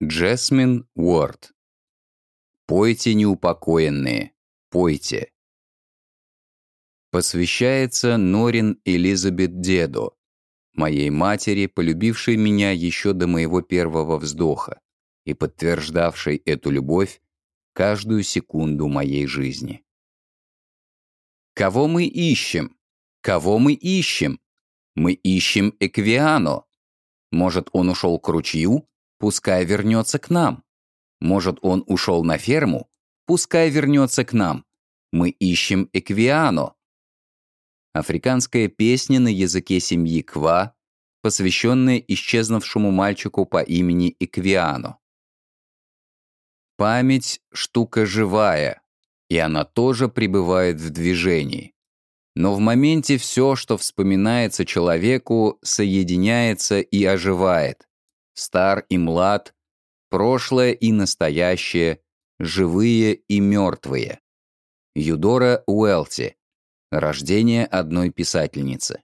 Джесмин Уорд. Пойте, неупокоенные, пойте. Посвящается Норин Элизабет Дедо, моей матери, полюбившей меня еще до моего первого вздоха и подтверждавшей эту любовь каждую секунду моей жизни. Кого мы ищем? Кого мы ищем? Мы ищем Эквиано. Может, он ушел к ручью? Пускай вернется к нам. Может, он ушел на ферму? Пускай вернется к нам. Мы ищем Эквиано. Африканская песня на языке семьи Ква, посвященная исчезнувшему мальчику по имени Эквиано. Память — штука живая, и она тоже пребывает в движении. Но в моменте все, что вспоминается человеку, соединяется и оживает стар и млад, прошлое и настоящее, живые и мертвые. Юдора Уэлти. Рождение одной писательницы.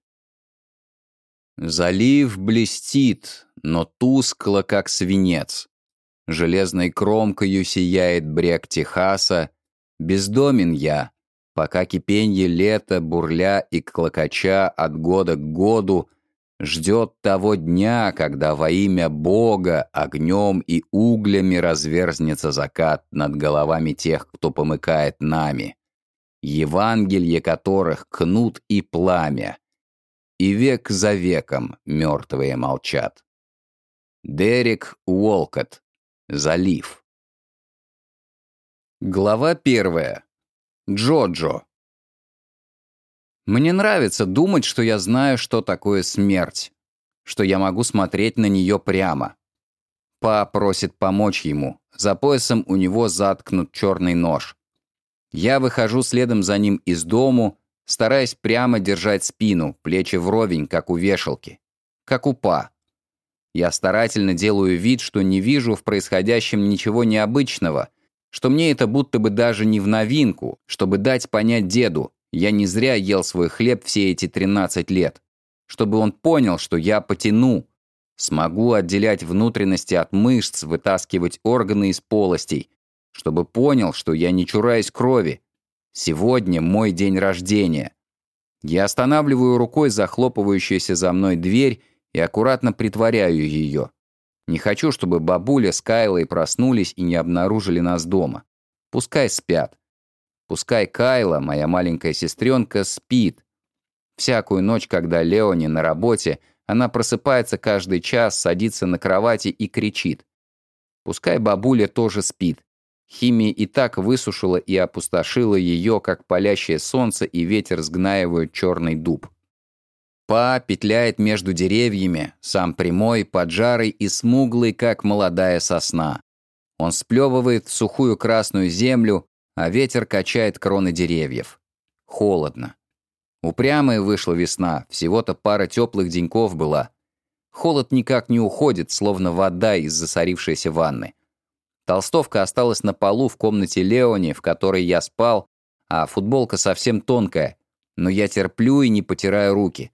Залив блестит, но тускло, как свинец. Железной кромкою сияет брег Техаса. Бездомен я, пока кипенье лета, бурля и клокоча от года к году ждет того дня, когда во имя Бога огнем и углями разверзнется закат над головами тех, кто помыкает нами, Евангелие которых кнут и пламя, и век за веком мертвые молчат. Дерек Уолкотт. Залив. Глава первая. Джоджо. Мне нравится думать, что я знаю, что такое смерть, что я могу смотреть на нее прямо. Па просит помочь ему. За поясом у него заткнут черный нож. Я выхожу следом за ним из дому, стараясь прямо держать спину, плечи вровень, как у вешалки. Как у Па. Я старательно делаю вид, что не вижу в происходящем ничего необычного, что мне это будто бы даже не в новинку, чтобы дать понять деду, я не зря ел свой хлеб все эти 13 лет. Чтобы он понял, что я потяну. Смогу отделять внутренности от мышц, вытаскивать органы из полостей. Чтобы понял, что я не чураюсь крови. Сегодня мой день рождения. Я останавливаю рукой захлопывающуюся за мной дверь и аккуратно притворяю ее. Не хочу, чтобы бабуля с Кайлой проснулись и не обнаружили нас дома. Пускай спят. Пускай Кайла, моя маленькая сестренка, спит. Всякую ночь, когда Леони на работе, она просыпается каждый час, садится на кровати и кричит. Пускай бабуля тоже спит. Химия и так высушила и опустошила ее, как палящее солнце и ветер сгнаивают черный дуб. Па петляет между деревьями, сам прямой, поджарый и смуглый, как молодая сосна. Он сплевывает в сухую красную землю, а ветер качает кроны деревьев. Холодно. Упрямая вышла весна, всего-то пара теплых деньков была. Холод никак не уходит, словно вода из засорившейся ванны. Толстовка осталась на полу в комнате Леони, в которой я спал, а футболка совсем тонкая. Но я терплю и не потираю руки.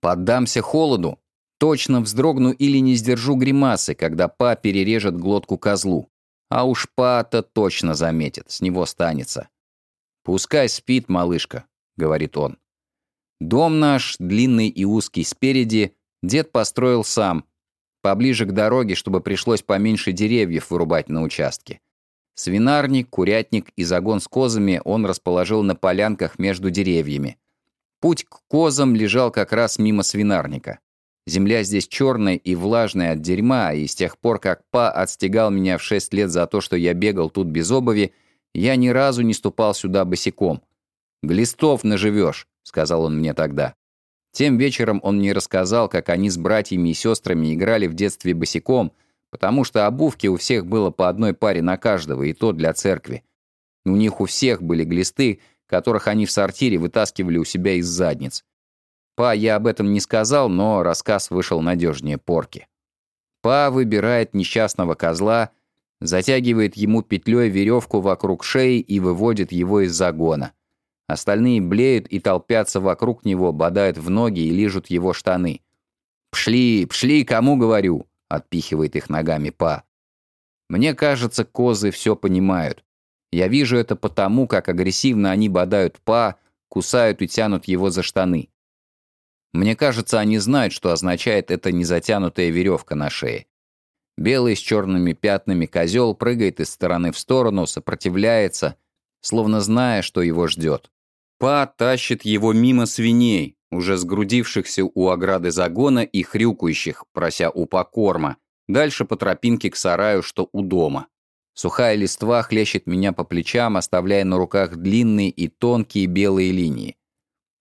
Поддамся холоду, точно вздрогну или не сдержу гримасы, когда па перережет глотку козлу. А уж Пата точно заметит, с него станется. «Пускай спит, малышка», — говорит он. Дом наш, длинный и узкий спереди, дед построил сам, поближе к дороге, чтобы пришлось поменьше деревьев вырубать на участке. Свинарник, курятник и загон с козами он расположил на полянках между деревьями. Путь к козам лежал как раз мимо свинарника. Земля здесь черная и влажная от дерьма, и с тех пор, как Па отстегал меня в шесть лет за то, что я бегал тут без обуви, я ни разу не ступал сюда босиком. «Глистов наживешь», — сказал он мне тогда. Тем вечером он мне рассказал, как они с братьями и сестрами играли в детстве босиком, потому что обувки у всех было по одной паре на каждого, и то для церкви. У них у всех были глисты, которых они в сортире вытаскивали у себя из задниц. Па я об этом не сказал, но рассказ вышел надежнее порки. Па выбирает несчастного козла, затягивает ему петлей веревку вокруг шеи и выводит его из загона. Остальные блеют и толпятся вокруг него, бодают в ноги и лижут его штаны. «Пшли, пшли, кому говорю!» — отпихивает их ногами Па. Мне кажется, козы все понимают. Я вижу это потому, как агрессивно они бодают па, кусают и тянут его за штаны. Мне кажется, они знают, что означает эта незатянутая веревка на шее. Белый с черными пятнами козел прыгает из стороны в сторону, сопротивляется, словно зная, что его ждет. Па тащит его мимо свиней, уже сгрудившихся у ограды загона и хрюкающих, прося упа корма, дальше по тропинке к сараю, что у дома. Сухая листва хлещет меня по плечам, оставляя на руках длинные и тонкие белые линии.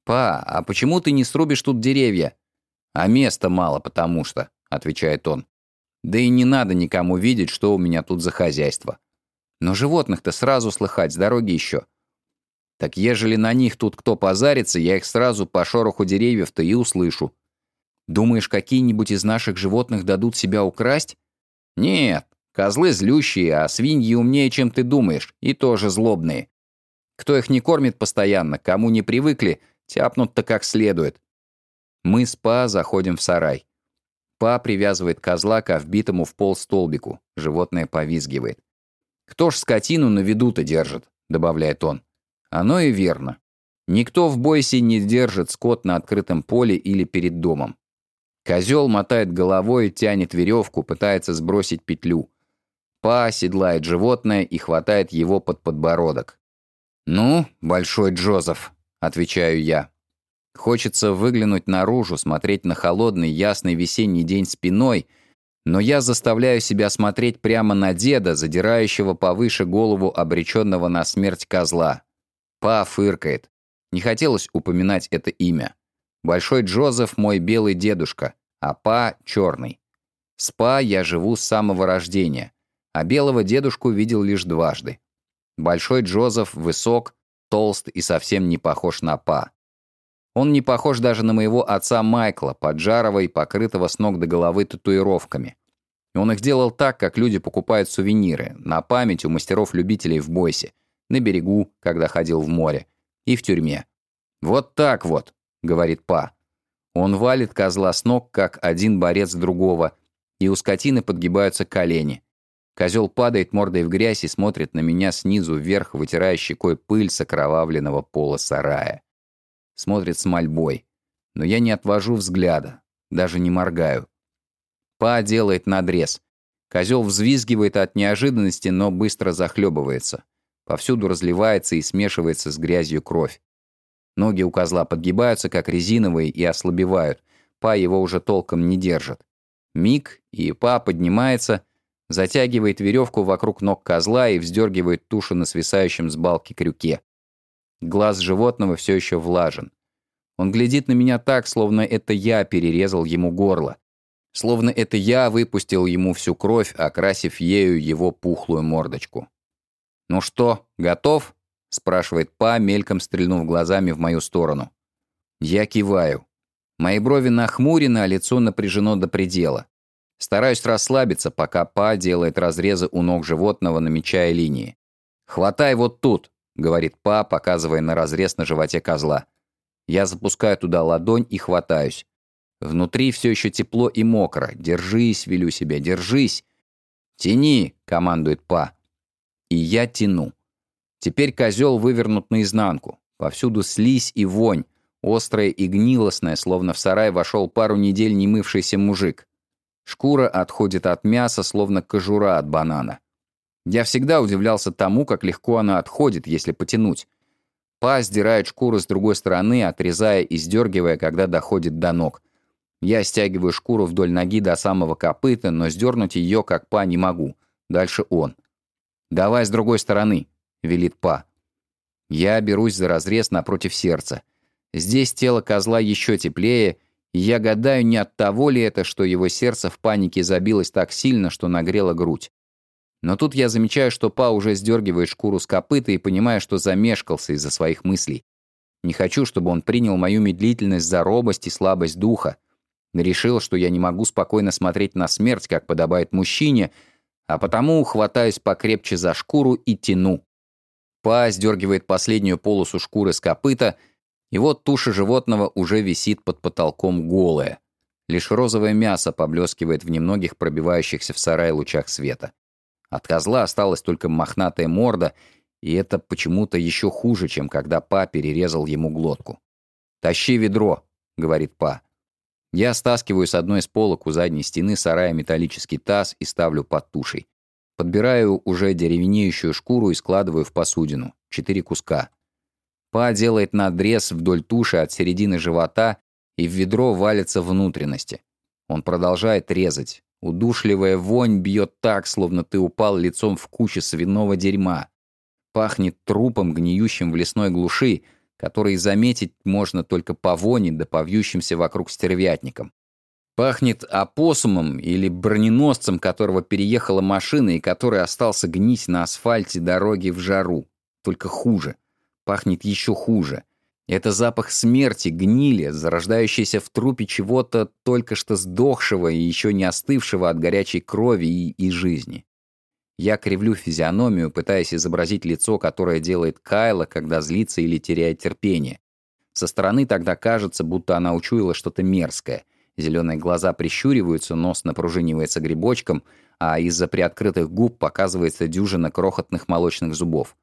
«Па, а почему ты не срубишь тут деревья?» «А места мало, потому что», — отвечает он. «Да и не надо никому видеть, что у меня тут за хозяйство. Но животных-то сразу слыхать, с дороги еще. Так ежели на них тут кто позарится, я их сразу по шороху деревьев-то и услышу. Думаешь, какие-нибудь из наших животных дадут себя украсть? Нет, козлы злющие, а свиньи умнее, чем ты думаешь, и тоже злобные. Кто их не кормит постоянно, кому не привыкли, тяпнут-то как следует. Мы с Па заходим в сарай. Па привязывает козла к вбитому в пол столбику. Животное повизгивает. «Кто ж скотину на виду-то держит?» — добавляет он. Оно и верно. Никто в Бойсе не держит скот на открытом поле или перед домом. Козел мотает головой, тянет веревку, пытается сбросить петлю. Па оседлает животное и хватает его под подбородок. «Ну, большой Джозеф», — отвечаю я. Хочется выглянуть наружу, смотреть на холодный, ясный весенний день спиной, но я заставляю себя смотреть прямо на деда, задирающего повыше голову обреченного на смерть козла. Па фыркает. Не хотелось упоминать это имя. Большой Джозеф мой белый дедушка, а Па черный. С Па я живу с самого рождения, а белого дедушку видел лишь дважды. Большой Джозеф высок, толст и совсем не похож на Па. Он не похож даже на моего отца Майкла, поджарого и покрытого с ног до головы татуировками. Он их делал так, как люди покупают сувениры, на память у мастеров-любителей в Бойсе, на берегу, когда ходил в море, и в тюрьме. «Вот так вот», — говорит Па. Он валит козла с ног, как один борец другого, и у скотины подгибаются колени. Козел падает мордой в грязь и смотрит на меня снизу вверх, вытирая щекой пыль с окровавленного пола сарая. Смотрит с мольбой. Но я не отвожу взгляда, даже не моргаю. Па делает надрез. Козел взвизгивает от неожиданности, но быстро захлебывается. Повсюду разливается и смешивается с грязью кровь. Ноги у козла подгибаются, как резиновые, и ослабевают. Па его уже толком не держит. Миг, и Па поднимается, затягивает веревку вокруг ног козла и вздергивает тушу на свисающем с балки крюке. Глаз животного все еще влажен. Он глядит на меня так, словно это я перерезал ему горло. Словно это я выпустил ему всю кровь, окрасив ею его пухлую мордочку. «Ну что, готов?» — спрашивает Па, мельком стрельнув глазами в мою сторону. Я киваю. Мои брови нахмурены, а лицо напряжено до предела. Стараюсь расслабиться, пока Па делает разрезы у ног животного, намечая линии. «Хватай вот тут», — говорит Па, показывая на разрез на животе козла. Я запускаю туда ладонь и хватаюсь. Внутри все еще тепло и мокро. «Держись», — велю себе, «держись». «Тяни», — командует Па. И я тяну. Теперь козел вывернут наизнанку. Повсюду слизь и вонь, острая и гнилостная, словно в сарай вошел пару недель не мывшийся мужик. Шкура отходит от мяса, словно кожура от банана. Я всегда удивлялся тому, как легко она отходит, если потянуть. Па сдирает шкуру с другой стороны, отрезая и сдергивая, когда доходит до ног. Я стягиваю шкуру вдоль ноги до самого копыта, но сдернуть ее, как па, не могу. Дальше он. «Давай с другой стороны», — велит Па. Я берусь за разрез напротив сердца. Здесь тело козла еще теплее, я гадаю, не от того ли это, что его сердце в панике забилось так сильно, что нагрело грудь. Но тут я замечаю, что Па уже сдергивает шкуру с копыта и понимаю, что замешкался из-за своих мыслей. Не хочу, чтобы он принял мою медлительность за робость и слабость духа. Решил, что я не могу спокойно смотреть на смерть, как подобает мужчине — а потому хватаюсь покрепче за шкуру и тяну. Па сдергивает последнюю полосу шкуры с копыта, и вот туша животного уже висит под потолком голая. Лишь розовое мясо поблескивает в немногих пробивающихся в сарай лучах света. От козла осталась только мохнатая морда, и это почему-то еще хуже, чем когда Па перерезал ему глотку. «Тащи ведро», — говорит Па. Я стаскиваю с одной из полок у задней стены сарая металлический таз и ставлю под тушей. Подбираю уже деревенеющую шкуру и складываю в посудину. Четыре куска. Па делает надрез вдоль туши от середины живота, и в ведро валятся внутренности. Он продолжает резать. Удушливая вонь бьет так, словно ты упал лицом в кучу свиного дерьма. Пахнет трупом, гниющим в лесной глуши, который заметить можно только по воне да по вьющимся вокруг стервятникам. Пахнет опоссумом или броненосцем, которого переехала машина и который остался гнить на асфальте дороги в жару. Только хуже. Пахнет еще хуже. Это запах смерти, гнили, зарождающийся в трупе чего-то только что сдохшего и еще не остывшего от горячей крови и, и жизни. Я кривлю физиономию, пытаясь изобразить лицо, которое делает Кайла, когда злится или теряет терпение. Со стороны тогда кажется, будто она учуяла что-то мерзкое. Зеленые глаза прищуриваются, нос напружинивается грибочком, а из-за приоткрытых губ показывается дюжина крохотных молочных зубов.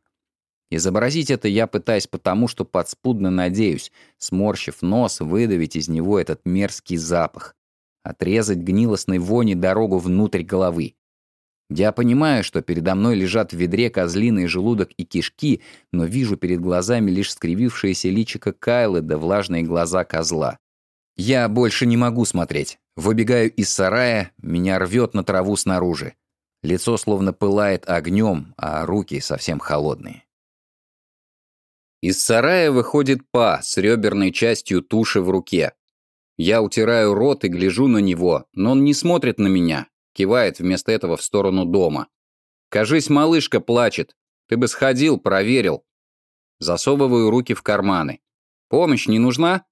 Изобразить это я пытаюсь потому, что подспудно надеюсь, сморщив нос, выдавить из него этот мерзкий запах. Отрезать гнилостной вони дорогу внутрь головы. Я понимаю, что передо мной лежат в ведре козлиный желудок и кишки, но вижу перед глазами лишь скривившееся личико Кайлы да влажные глаза козла. Я больше не могу смотреть. Выбегаю из сарая, меня рвет на траву снаружи. Лицо словно пылает огнем, а руки совсем холодные. Из сарая выходит Па с реберной частью туши в руке. Я утираю рот и гляжу на него, но он не смотрит на меня, кивает вместо этого в сторону дома. «Кажись, малышка плачет. Ты бы сходил, проверил». Засовываю руки в карманы. «Помощь не нужна?»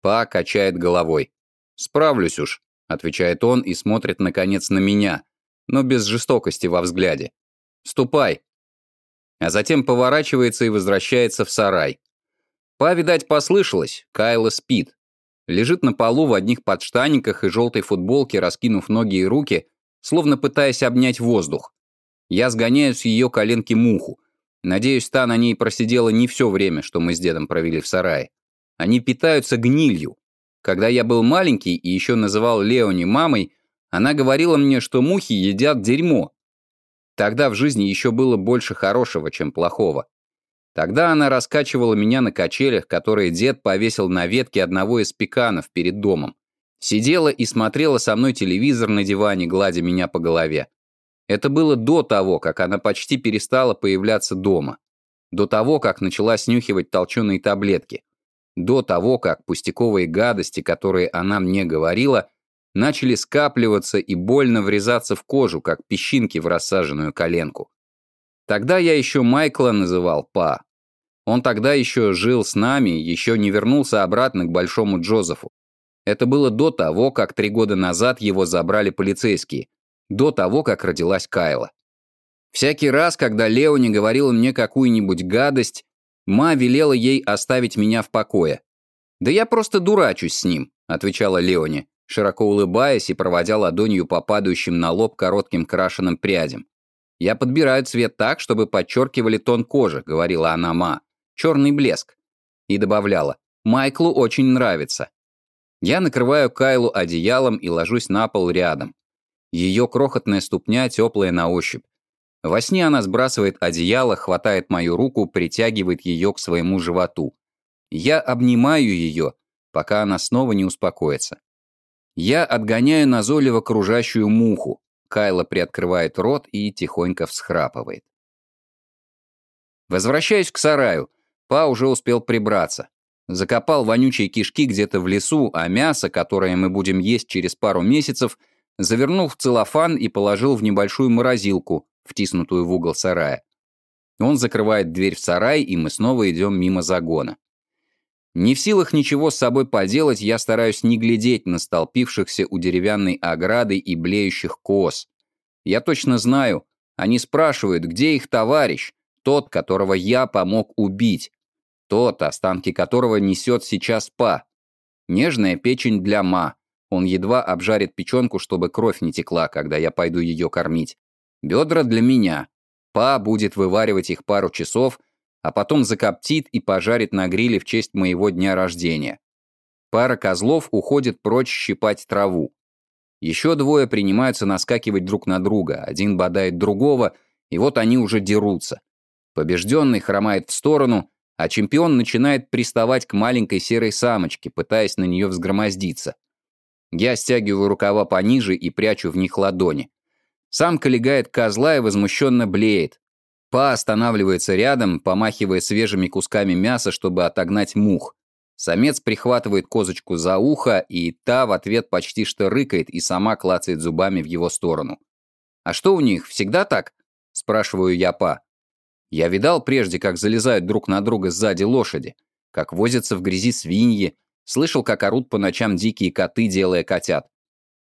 Па качает головой. «Справлюсь уж», — отвечает он и смотрит, наконец, на меня, но без жестокости во взгляде. «Ступай, а затем поворачивается и возвращается в сарай. Па, видать, послышалось, Кайла спит. Лежит на полу в одних подштаниках и желтой футболке, раскинув ноги и руки, словно пытаясь обнять воздух. Я сгоняю с ее коленки муху. Надеюсь, та на ней просидела не все время, что мы с дедом провели в сарае. Они питаются гнилью. Когда я был маленький и еще называл Леони мамой, она говорила мне, что мухи едят дерьмо, Тогда в жизни еще было больше хорошего, чем плохого. Тогда она раскачивала меня на качелях, которые дед повесил на ветке одного из пеканов перед домом. Сидела и смотрела со мной телевизор на диване, гладя меня по голове. Это было до того, как она почти перестала появляться дома. До того, как начала снюхивать толченые таблетки. До того, как пустяковые гадости, которые она мне говорила, начали скапливаться и больно врезаться в кожу, как песчинки в рассаженную коленку. Тогда я еще Майкла называл Па. Он тогда еще жил с нами, еще не вернулся обратно к Большому Джозефу. Это было до того, как три года назад его забрали полицейские, до того, как родилась Кайла. Всякий раз, когда Леони говорила мне какую-нибудь гадость, Ма велела ей оставить меня в покое. «Да я просто дурачусь с ним», — отвечала Леони широко улыбаясь и проводя ладонью по падающим на лоб коротким крашеным прядям. «Я подбираю цвет так, чтобы подчеркивали тон кожи», — говорила она Ма. «Черный блеск». И добавляла, «Майклу очень нравится». Я накрываю Кайлу одеялом и ложусь на пол рядом. Ее крохотная ступня теплая на ощупь. Во сне она сбрасывает одеяло, хватает мою руку, притягивает ее к своему животу. Я обнимаю ее, пока она снова не успокоится. Я отгоняю назойливо кружащую муху. Кайла приоткрывает рот и тихонько всхрапывает. Возвращаюсь к сараю. Па уже успел прибраться. Закопал вонючие кишки где-то в лесу, а мясо, которое мы будем есть через пару месяцев, завернул в целлофан и положил в небольшую морозилку, втиснутую в угол сарая. Он закрывает дверь в сарай, и мы снова идем мимо загона. Не в силах ничего с собой поделать, я стараюсь не глядеть на столпившихся у деревянной ограды и блеющих коз. Я точно знаю, они спрашивают, где их товарищ, тот, которого я помог убить, тот, останки которого несет сейчас па. Нежная печень для ма. Он едва обжарит печенку, чтобы кровь не текла, когда я пойду ее кормить. Бедра для меня. Па будет вываривать их пару часов, а потом закоптит и пожарит на гриле в честь моего дня рождения. Пара козлов уходит прочь щипать траву. Еще двое принимаются наскакивать друг на друга, один бодает другого, и вот они уже дерутся. Побежденный хромает в сторону, а чемпион начинает приставать к маленькой серой самочке, пытаясь на нее взгромоздиться. Я стягиваю рукава пониже и прячу в них ладони. Самка легает козла и возмущенно блеет. Па останавливается рядом, помахивая свежими кусками мяса, чтобы отогнать мух. Самец прихватывает козочку за ухо, и та в ответ почти что рыкает и сама клацает зубами в его сторону. «А что у них, всегда так?» – спрашиваю я Па. Я видал прежде, как залезают друг на друга сзади лошади, как возятся в грязи свиньи, слышал, как орут по ночам дикие коты, делая котят.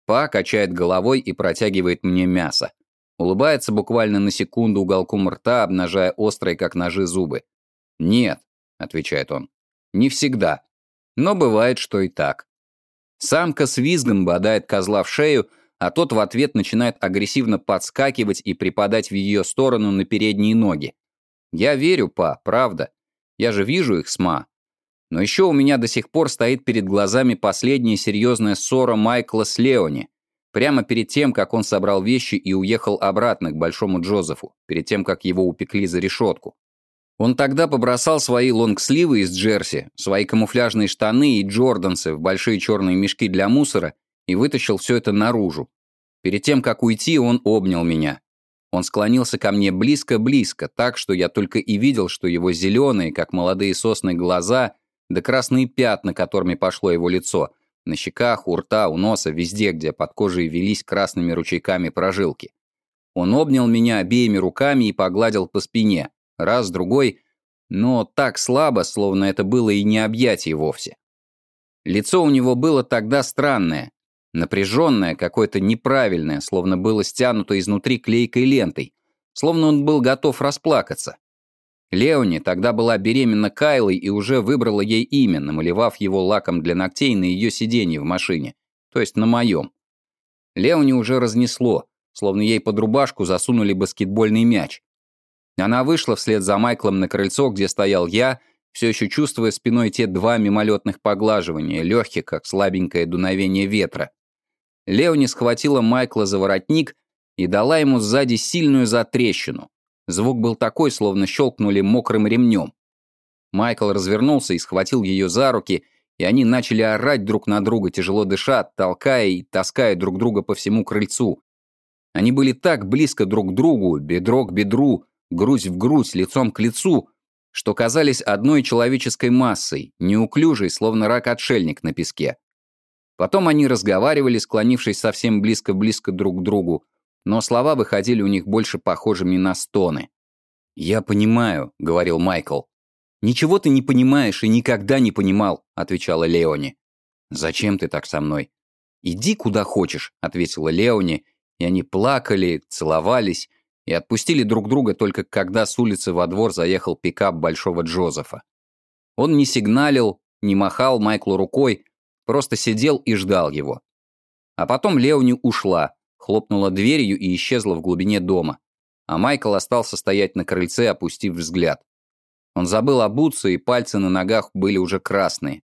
Па качает головой и протягивает мне мясо. Улыбается буквально на секунду уголком рта, обнажая острые, как ножи, зубы. «Нет», — отвечает он, — «не всегда. Но бывает, что и так». Самка с визгом бодает козла в шею, а тот в ответ начинает агрессивно подскакивать и припадать в ее сторону на передние ноги. Я верю, па, правда. Я же вижу их сма. Но еще у меня до сих пор стоит перед глазами последняя серьезная ссора Майкла с Леони. Прямо перед тем, как он собрал вещи и уехал обратно к Большому Джозефу, перед тем, как его упекли за решетку. Он тогда побросал свои лонгсливы из джерси, свои камуфляжные штаны и джордансы в большие черные мешки для мусора и вытащил все это наружу. Перед тем, как уйти, он обнял меня. Он склонился ко мне близко-близко, так, что я только и видел, что его зеленые, как молодые сосны, глаза да красные пятна, которыми пошло его лицо, на щеках, у рта, у носа, везде, где под кожей велись красными ручейками прожилки. Он обнял меня обеими руками и погладил по спине, раз, другой, но так слабо, словно это было и не объятие вовсе. Лицо у него было тогда странное, напряженное, какое-то неправильное, словно было стянуто изнутри клейкой лентой, словно он был готов расплакаться. Леони тогда была беременна Кайлой и уже выбрала ей имя, намалевав его лаком для ногтей на ее сиденье в машине, то есть на моем. Леони уже разнесло, словно ей под рубашку засунули баскетбольный мяч. Она вышла вслед за Майклом на крыльцо, где стоял я, все еще чувствуя спиной те два мимолетных поглаживания, легких, как слабенькое дуновение ветра. Леони схватила Майкла за воротник и дала ему сзади сильную затрещину. Звук был такой, словно щелкнули мокрым ремнем. Майкл развернулся и схватил ее за руки, и они начали орать друг на друга, тяжело дыша, толкая и таская друг друга по всему крыльцу. Они были так близко друг к другу, бедро к бедру, грудь в грудь, лицом к лицу, что казались одной человеческой массой, неуклюжей, словно рак-отшельник на песке. Потом они разговаривали, склонившись совсем близко-близко друг к другу, но слова выходили у них больше похожими на стоны. «Я понимаю», — говорил Майкл. «Ничего ты не понимаешь и никогда не понимал», — отвечала Леони. «Зачем ты так со мной?» «Иди куда хочешь», — ответила Леони, и они плакали, целовались и отпустили друг друга только когда с улицы во двор заехал пикап Большого Джозефа. Он не сигналил, не махал Майклу рукой, просто сидел и ждал его. А потом Леони ушла, хлопнула дверью и исчезла в глубине дома. А Майкл остался стоять на крыльце, опустив взгляд. Он забыл обуться, и пальцы на ногах были уже красные.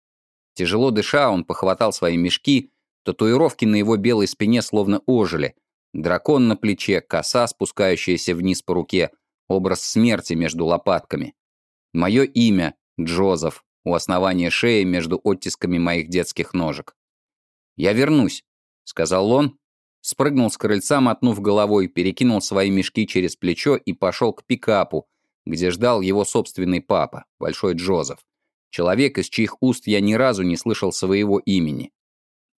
Тяжело дыша, он похватал свои мешки, татуировки на его белой спине словно ожили. Дракон на плече, коса, спускающаяся вниз по руке, образ смерти между лопатками. Мое имя — Джозеф, у основания шеи между оттисками моих детских ножек. «Я вернусь», — сказал он, Спрыгнул с крыльца, мотнув головой, перекинул свои мешки через плечо и пошел к пикапу, где ждал его собственный папа, Большой Джозеф. Человек, из чьих уст я ни разу не слышал своего имени.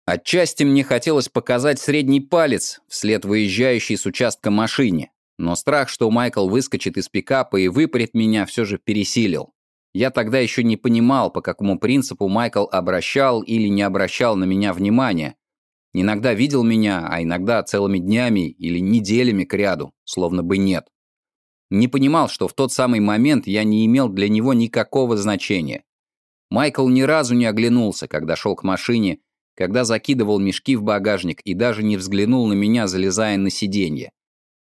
Отчасти мне хотелось показать средний палец вслед выезжающей с участка машине, но страх, что Майкл выскочит из пикапа и выпарит меня, все же пересилил. Я тогда еще не понимал, по какому принципу Майкл обращал или не обращал на меня внимания, Иногда видел меня, а иногда целыми днями или неделями кряду, словно бы нет. Не понимал, что в тот самый момент я не имел для него никакого значения. Майкл ни разу не оглянулся, когда шел к машине, когда закидывал мешки в багажник и даже не взглянул на меня, залезая на сиденье.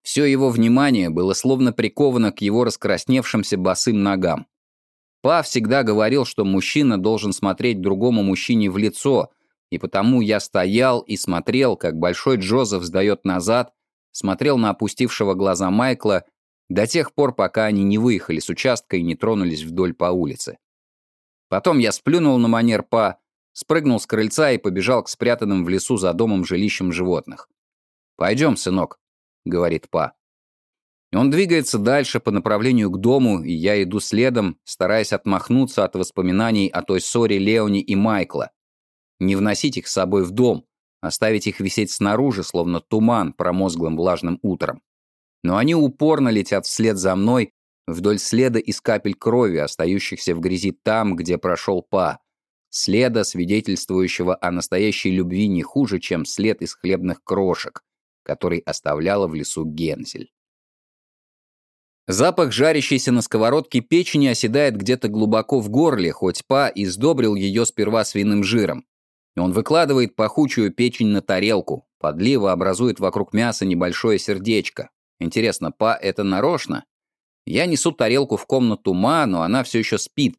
Все его внимание было словно приковано к его раскрасневшимся босым ногам. Па всегда говорил, что мужчина должен смотреть другому мужчине в лицо, и потому я стоял и смотрел, как большой Джозеф сдает назад, смотрел на опустившего глаза Майкла до тех пор, пока они не выехали с участка и не тронулись вдоль по улице. Потом я сплюнул на манер Па, спрыгнул с крыльца и побежал к спрятанным в лесу за домом жилищам животных. «Пойдем, сынок», — говорит Па. Он двигается дальше по направлению к дому, и я иду следом, стараясь отмахнуться от воспоминаний о той ссоре Леони и Майкла. Не вносить их с собой в дом, оставить их висеть снаружи, словно туман промозглым влажным утром. Но они упорно летят вслед за мной, вдоль следа из капель крови, остающихся в грязи там, где прошел Па. Следа, свидетельствующего о настоящей любви не хуже, чем след из хлебных крошек, который оставляла в лесу Гензель. Запах жарящейся на сковородке печени оседает где-то глубоко в горле, хоть Па издобрил ее сперва свиным жиром. Он выкладывает пахучую печень на тарелку, подлива образует вокруг мяса небольшое сердечко. Интересно, Па это нарочно? Я несу тарелку в комнату Ма, но она все еще спит,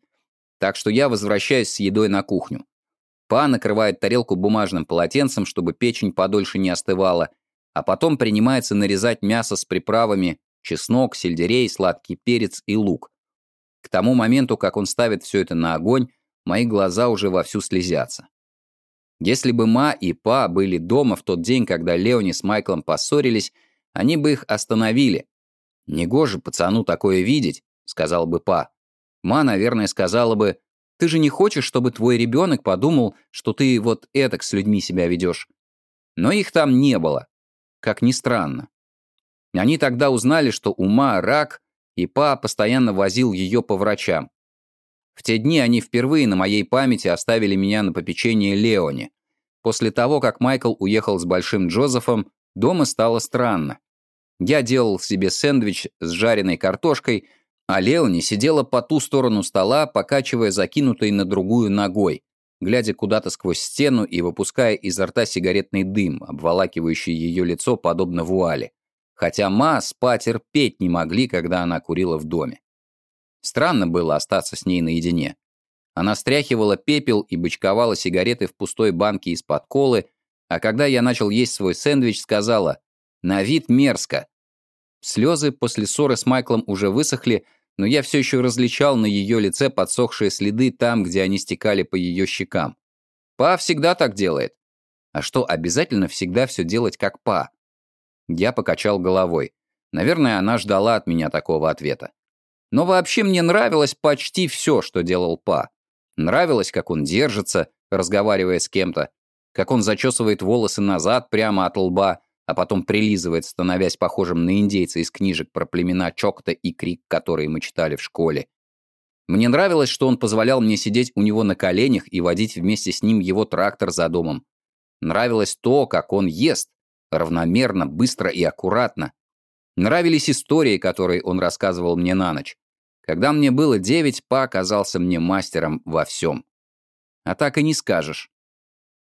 так что я возвращаюсь с едой на кухню. Па накрывает тарелку бумажным полотенцем, чтобы печень подольше не остывала, а потом принимается нарезать мясо с приправами, чеснок, сельдерей, сладкий перец и лук. К тому моменту, как он ставит все это на огонь, мои глаза уже вовсю слезятся. Если бы Ма и Па были дома в тот день, когда Леони с Майклом поссорились, они бы их остановили. «Негоже пацану такое видеть», — сказал бы Па. Ма, наверное, сказала бы, «Ты же не хочешь, чтобы твой ребенок подумал, что ты вот этак с людьми себя ведешь?» Но их там не было. Как ни странно. Они тогда узнали, что у Ма рак, и Па постоянно возил ее по врачам. В те дни они впервые на моей памяти оставили меня на попечение Леони. После того, как Майкл уехал с Большим Джозефом, дома стало странно. Я делал себе сэндвич с жареной картошкой, а Леони сидела по ту сторону стола, покачивая закинутой на другую ногой, глядя куда-то сквозь стену и выпуская изо рта сигаретный дым, обволакивающий ее лицо подобно вуале хотя Ма с Па терпеть не могли, когда она курила в доме. Странно было остаться с ней наедине. Она стряхивала пепел и бычковала сигареты в пустой банке из-под колы, а когда я начал есть свой сэндвич, сказала «На вид мерзко». Слезы после ссоры с Майклом уже высохли, но я все еще различал на ее лице подсохшие следы там, где они стекали по ее щекам. Па всегда так делает. А что, обязательно всегда все делать как Па? Я покачал головой. Наверное, она ждала от меня такого ответа. Но вообще мне нравилось почти все, что делал Па. Нравилось, как он держится, разговаривая с кем-то, как он зачесывает волосы назад прямо от лба, а потом прилизывает, становясь похожим на индейца из книжек про племена Чокта и Крик, которые мы читали в школе. Мне нравилось, что он позволял мне сидеть у него на коленях и водить вместе с ним его трактор за домом. Нравилось то, как он ест, равномерно, быстро и аккуратно. Нравились истории, которые он рассказывал мне на ночь. Когда мне было девять, Па оказался мне мастером во всем. А так и не скажешь.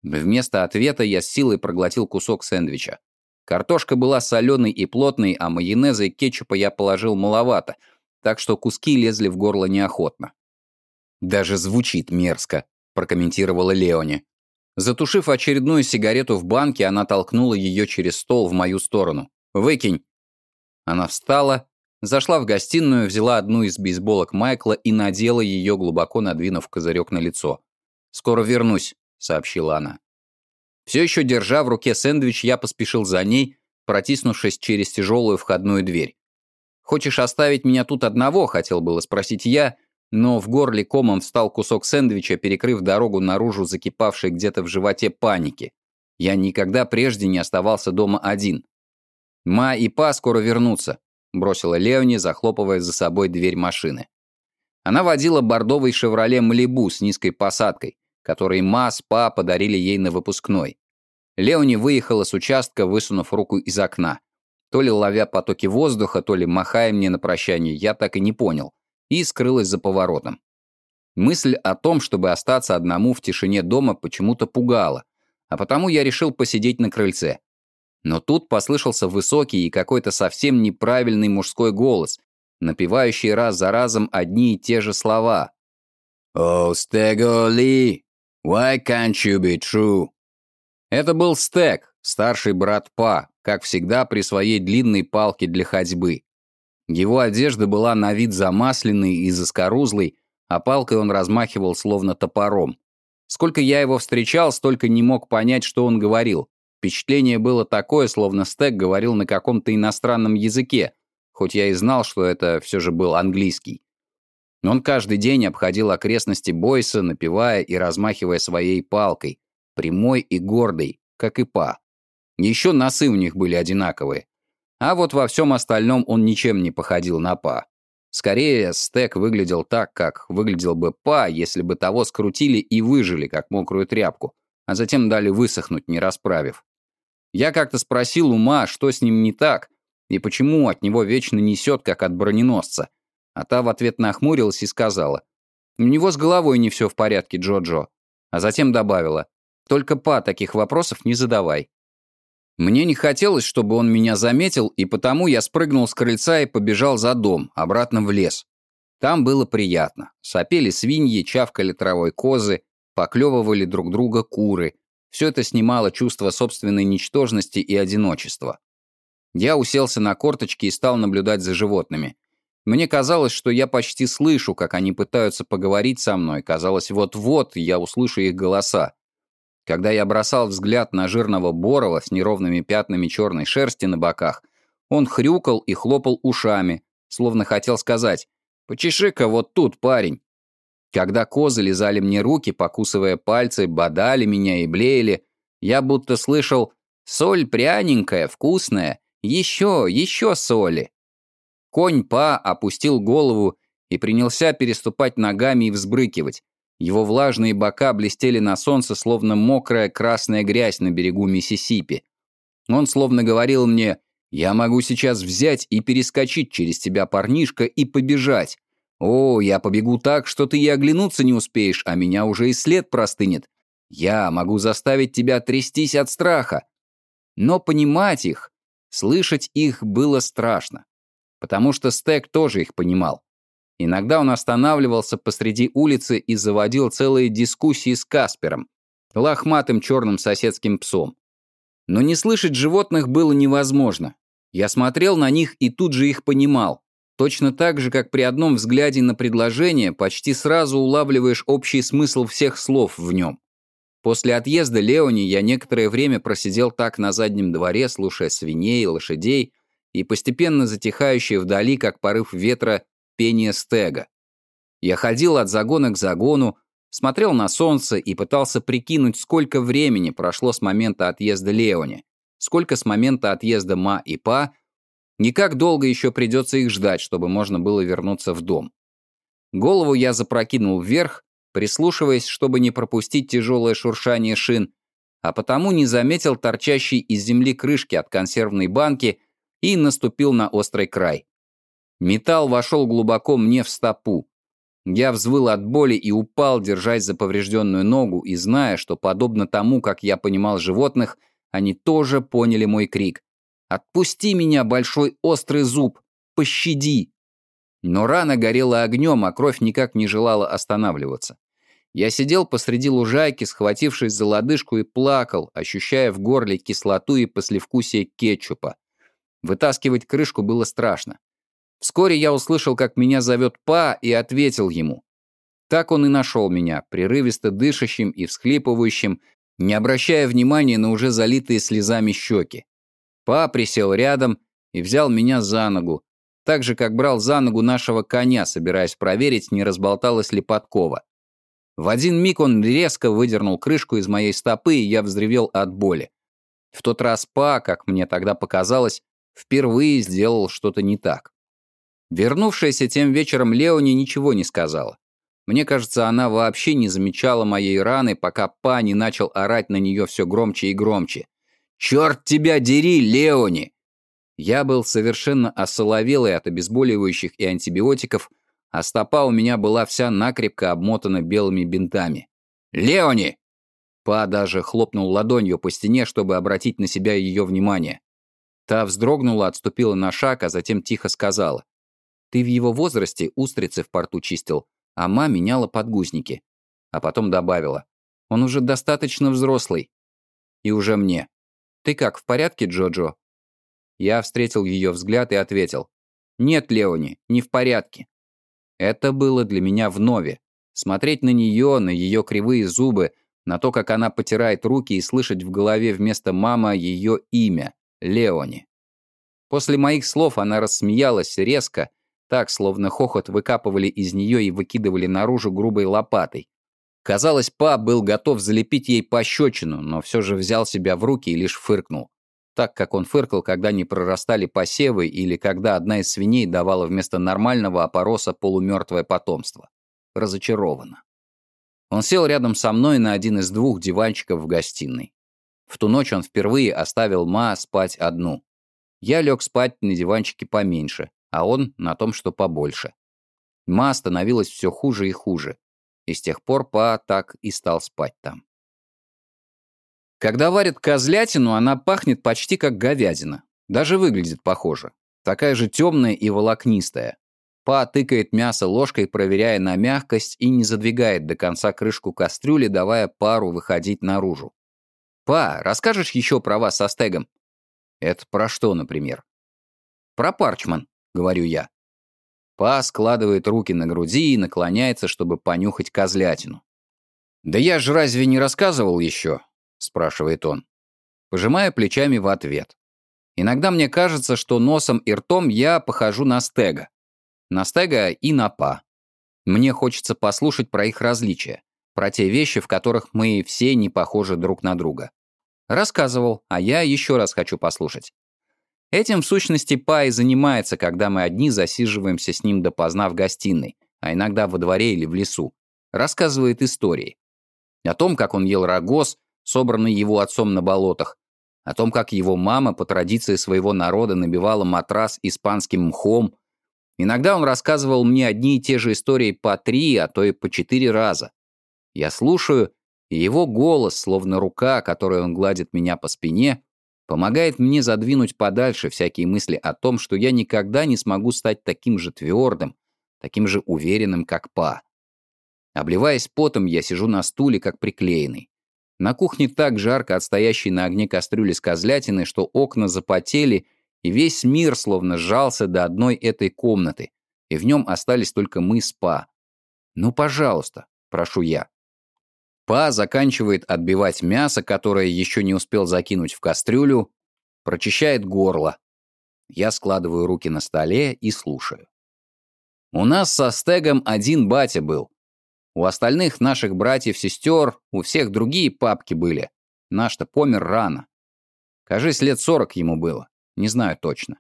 Вместо ответа я с силой проглотил кусок сэндвича. Картошка была соленой и плотной, а майонеза и кетчупа я положил маловато, так что куски лезли в горло неохотно. «Даже звучит мерзко», — прокомментировала Леони. Затушив очередную сигарету в банке, она толкнула ее через стол в мою сторону. «Выкинь!» Она встала, зашла в гостиную, взяла одну из бейсболок Майкла и надела ее, глубоко надвинув козырек на лицо. «Скоро вернусь», — сообщила она. Все еще держа в руке сэндвич, я поспешил за ней, протиснувшись через тяжелую входную дверь. «Хочешь оставить меня тут одного?» — хотел было спросить я, но в горле комом встал кусок сэндвича, перекрыв дорогу наружу закипавшей где-то в животе паники. Я никогда прежде не оставался дома один. «Ма и Па скоро вернутся», — бросила Леони, захлопывая за собой дверь машины. Она водила бордовый «Шевроле Малибу» с низкой посадкой, который Ма с Па подарили ей на выпускной. Леони выехала с участка, высунув руку из окна. То ли ловя потоки воздуха, то ли махая мне на прощание, я так и не понял и скрылась за поворотом. Мысль о том, чтобы остаться одному в тишине дома, почему-то пугала, а потому я решил посидеть на крыльце. Но тут послышался высокий и какой-то совсем неправильный мужской голос, напевающий раз за разом одни и те же слова. «Oh, Stego Ли, why can't you be true?» Это был Стег, старший брат Па, как всегда при своей длинной палке для ходьбы. Его одежда была на вид замасленной и заскорузлой, а палкой он размахивал словно топором. Сколько я его встречал, столько не мог понять, что он говорил. Впечатление было такое, словно Стек говорил на каком-то иностранном языке, хоть я и знал, что это все же был английский. Он каждый день обходил окрестности Бойса, напевая и размахивая своей палкой, прямой и гордой, как и Па. Еще носы у них были одинаковые. А вот во всем остальном он ничем не походил на Па. Скорее, стек выглядел так, как выглядел бы Па, если бы того скрутили и выжили, как мокрую тряпку, а затем дали высохнуть, не расправив. Я как-то спросил ума, что с ним не так, и почему от него вечно несет, как от броненосца. А та в ответ нахмурилась и сказала, «У него с головой не все в порядке, Джо-Джо». А затем добавила, «Только Па таких вопросов не задавай». Мне не хотелось, чтобы он меня заметил, и потому я спрыгнул с крыльца и побежал за дом, обратно в лес. Там было приятно. Сопели свиньи, чавкали травой козы, поклевывали друг друга куры. Все это снимало чувство собственной ничтожности и одиночества. Я уселся на корточки и стал наблюдать за животными. Мне казалось, что я почти слышу, как они пытаются поговорить со мной. Казалось, вот-вот я услышу их голоса. Когда я бросал взгляд на жирного Борова с неровными пятнами черной шерсти на боках, он хрюкал и хлопал ушами, словно хотел сказать «Почеши-ка вот тут, парень». Когда козы лизали мне руки, покусывая пальцы, бодали меня и блеяли, я будто слышал «Соль пряненькая, вкусная, еще, еще соли». Конь Па опустил голову и принялся переступать ногами и взбрыкивать. Его влажные бока блестели на солнце, словно мокрая красная грязь на берегу Миссисипи. Он словно говорил мне, «Я могу сейчас взять и перескочить через тебя, парнишка, и побежать. О, я побегу так, что ты и оглянуться не успеешь, а меня уже и след простынет. Я могу заставить тебя трястись от страха». Но понимать их, слышать их было страшно, потому что Стек тоже их понимал. Иногда он останавливался посреди улицы и заводил целые дискуссии с Каспером, лохматым черным соседским псом. Но не слышать животных было невозможно. Я смотрел на них и тут же их понимал. Точно так же, как при одном взгляде на предложение почти сразу улавливаешь общий смысл всех слов в нем. После отъезда Леони я некоторое время просидел так на заднем дворе, слушая свиней, лошадей и постепенно затихающие вдали, как порыв ветра, пение стега. Я ходил от загона к загону, смотрел на солнце и пытался прикинуть, сколько времени прошло с момента отъезда Леони, сколько с момента отъезда Ма и Па, не как долго еще придется их ждать, чтобы можно было вернуться в дом. Голову я запрокинул вверх, прислушиваясь, чтобы не пропустить тяжелое шуршание шин, а потому не заметил торчащей из земли крышки от консервной банки и наступил на острый край. Металл вошел глубоко мне в стопу. Я взвыл от боли и упал, держась за поврежденную ногу и зная, что, подобно тому, как я понимал животных, они тоже поняли мой крик. «Отпусти меня, большой острый зуб! Пощади!» Но рана горела огнем, а кровь никак не желала останавливаться. Я сидел посреди лужайки, схватившись за лодыжку и плакал, ощущая в горле кислоту и послевкусие кетчупа. Вытаскивать крышку было страшно. Вскоре я услышал, как меня зовет Па, и ответил ему. Так он и нашел меня, прерывисто дышащим и всхлипывающим, не обращая внимания на уже залитые слезами щеки. Па присел рядом и взял меня за ногу, так же, как брал за ногу нашего коня, собираясь проверить, не разболталась ли подкова. В один миг он резко выдернул крышку из моей стопы, и я взревел от боли. В тот раз Па, как мне тогда показалось, впервые сделал что-то не так. Вернувшаяся тем вечером Леони ничего не сказала. Мне кажется, она вообще не замечала моей раны, пока па не начал орать на нее все громче и громче. «Черт тебя дери, Леони!» Я был совершенно осоловелый от обезболивающих и антибиотиков, а стопа у меня была вся накрепко обмотана белыми бинтами. «Леони!» Па даже хлопнул ладонью по стене, чтобы обратить на себя ее внимание. Та вздрогнула, отступила на шаг, а затем тихо сказала. «Ты в его возрасте устрицы в порту чистил, а ма меняла подгузники». А потом добавила. «Он уже достаточно взрослый». И уже мне. «Ты как, в порядке, Джоджо?» Я встретил ее взгляд и ответил. «Нет, Леони, не в порядке». Это было для меня вновь. Смотреть на нее, на ее кривые зубы, на то, как она потирает руки и слышать в голове вместо «мама» ее имя — Леони. После моих слов она рассмеялась резко, так, словно хохот выкапывали из нее и выкидывали наружу грубой лопатой. Казалось, па был готов залепить ей пощечину, но все же взял себя в руки и лишь фыркнул. Так, как он фыркал, когда не прорастали посевы или когда одна из свиней давала вместо нормального опороса полумертвое потомство. Разочарованно. Он сел рядом со мной на один из двух диванчиков в гостиной. В ту ночь он впервые оставил Ма спать одну. Я лег спать на диванчике поменьше, а он на том, что побольше. Ма становилась все хуже и хуже, и с тех пор Па так и стал спать там. Когда варят козлятину, она пахнет почти как говядина. Даже выглядит похоже. Такая же темная и волокнистая. Па тыкает мясо ложкой, проверяя на мягкость, и не задвигает до конца крышку кастрюли, давая пару выходить наружу. «Па, расскажешь еще про вас со стегом?» «Это про что, например?» «Про парчман», — говорю я. Па складывает руки на груди и наклоняется, чтобы понюхать козлятину. «Да я же разве не рассказывал еще?» — спрашивает он. Пожимая плечами в ответ. Иногда мне кажется, что носом и ртом я похожу на стега. На стега и на па. Мне хочется послушать про их различия, про те вещи, в которых мы все не похожи друг на друга. Рассказывал, а я еще раз хочу послушать. Этим, в сущности, Па и занимается, когда мы одни засиживаемся с ним допоздна в гостиной, а иногда во дворе или в лесу. Рассказывает истории. О том, как он ел рогоз, собранный его отцом на болотах, о том, как его мама по традиции своего народа набивала матрас испанским мхом, Иногда он рассказывал мне одни и те же истории по три, а то и по четыре раза. Я слушаю, и его голос, словно рука, которой он гладит меня по спине, помогает мне задвинуть подальше всякие мысли о том, что я никогда не смогу стать таким же твердым, таким же уверенным, как Па. Обливаясь потом, я сижу на стуле, как приклеенный. На кухне так жарко от стоящей на огне кастрюли с козлятиной, что окна запотели — и весь мир словно сжался до одной этой комнаты, и в нем остались только мы с Па. «Ну, пожалуйста», — прошу я. Па заканчивает отбивать мясо, которое еще не успел закинуть в кастрюлю, прочищает горло. Я складываю руки на столе и слушаю. У нас со Стегом один батя был. У остальных наших братьев-сестер, у всех другие папки были. Наш-то помер рано. Кажись, лет сорок ему было. Не знаю точно.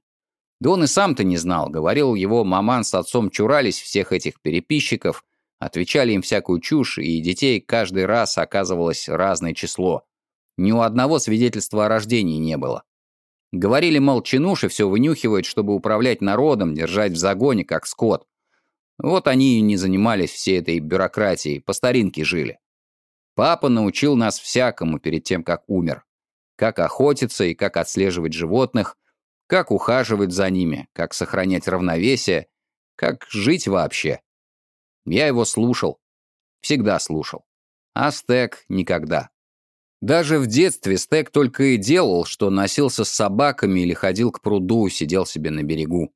Да он и сам-то не знал. Говорил, его маман с отцом чурались всех этих переписчиков, отвечали им всякую чушь, и детей каждый раз оказывалось разное число. Ни у одного свидетельства о рождении не было. Говорили, мол, чинуши все вынюхивают, чтобы управлять народом, держать в загоне, как скот. Вот они и не занимались всей этой бюрократией, по старинке жили. Папа научил нас всякому перед тем, как умер. Как охотиться и как отслеживать животных, как ухаживать за ними, как сохранять равновесие, как жить вообще. Я его слушал. Всегда слушал. А Стек никогда. Даже в детстве Стек только и делал, что носился с собаками или ходил к пруду, сидел себе на берегу.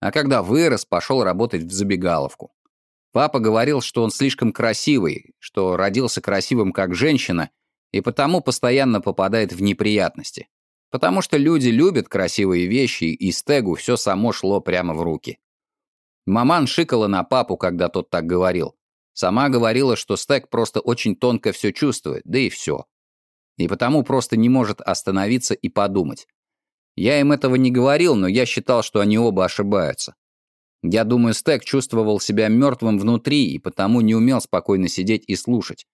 А когда вырос, пошел работать в забегаловку. Папа говорил, что он слишком красивый, что родился красивым как женщина, и потому постоянно попадает в неприятности. Потому что люди любят красивые вещи, и Стегу все само шло прямо в руки. Маман шикала на папу, когда тот так говорил. Сама говорила, что Стег просто очень тонко все чувствует, да и все. И потому просто не может остановиться и подумать. Я им этого не говорил, но я считал, что они оба ошибаются. Я думаю, Стег чувствовал себя мертвым внутри и потому не умел спокойно сидеть и слушать.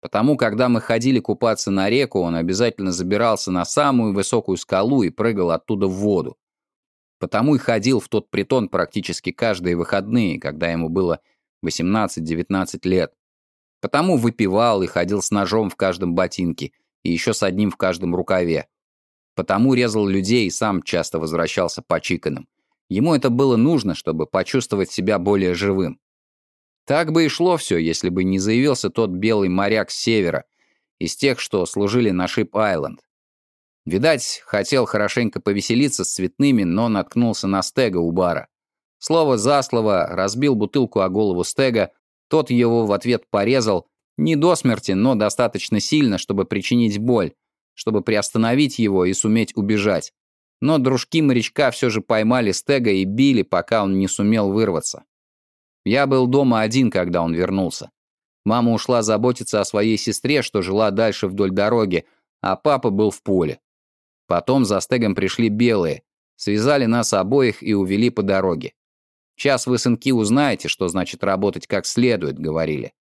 Потому, когда мы ходили купаться на реку, он обязательно забирался на самую высокую скалу и прыгал оттуда в воду. Потому и ходил в тот притон практически каждые выходные, когда ему было 18-19 лет. Потому выпивал и ходил с ножом в каждом ботинке, и еще с одним в каждом рукаве. Потому резал людей и сам часто возвращался по чиканам. Ему это было нужно, чтобы почувствовать себя более живым. Так бы и шло все, если бы не заявился тот белый моряк с севера, из тех, что служили на Шип-Айленд. Видать, хотел хорошенько повеселиться с цветными, но наткнулся на стега у бара. Слово за слово разбил бутылку о голову стега, тот его в ответ порезал, не до смерти, но достаточно сильно, чтобы причинить боль, чтобы приостановить его и суметь убежать. Но дружки морячка все же поймали стега и били, пока он не сумел вырваться. Я был дома один, когда он вернулся. Мама ушла заботиться о своей сестре, что жила дальше вдоль дороги, а папа был в поле. Потом за стегом пришли белые, связали нас обоих и увели по дороге. «Сейчас вы, сынки, узнаете, что значит работать как следует», — говорили.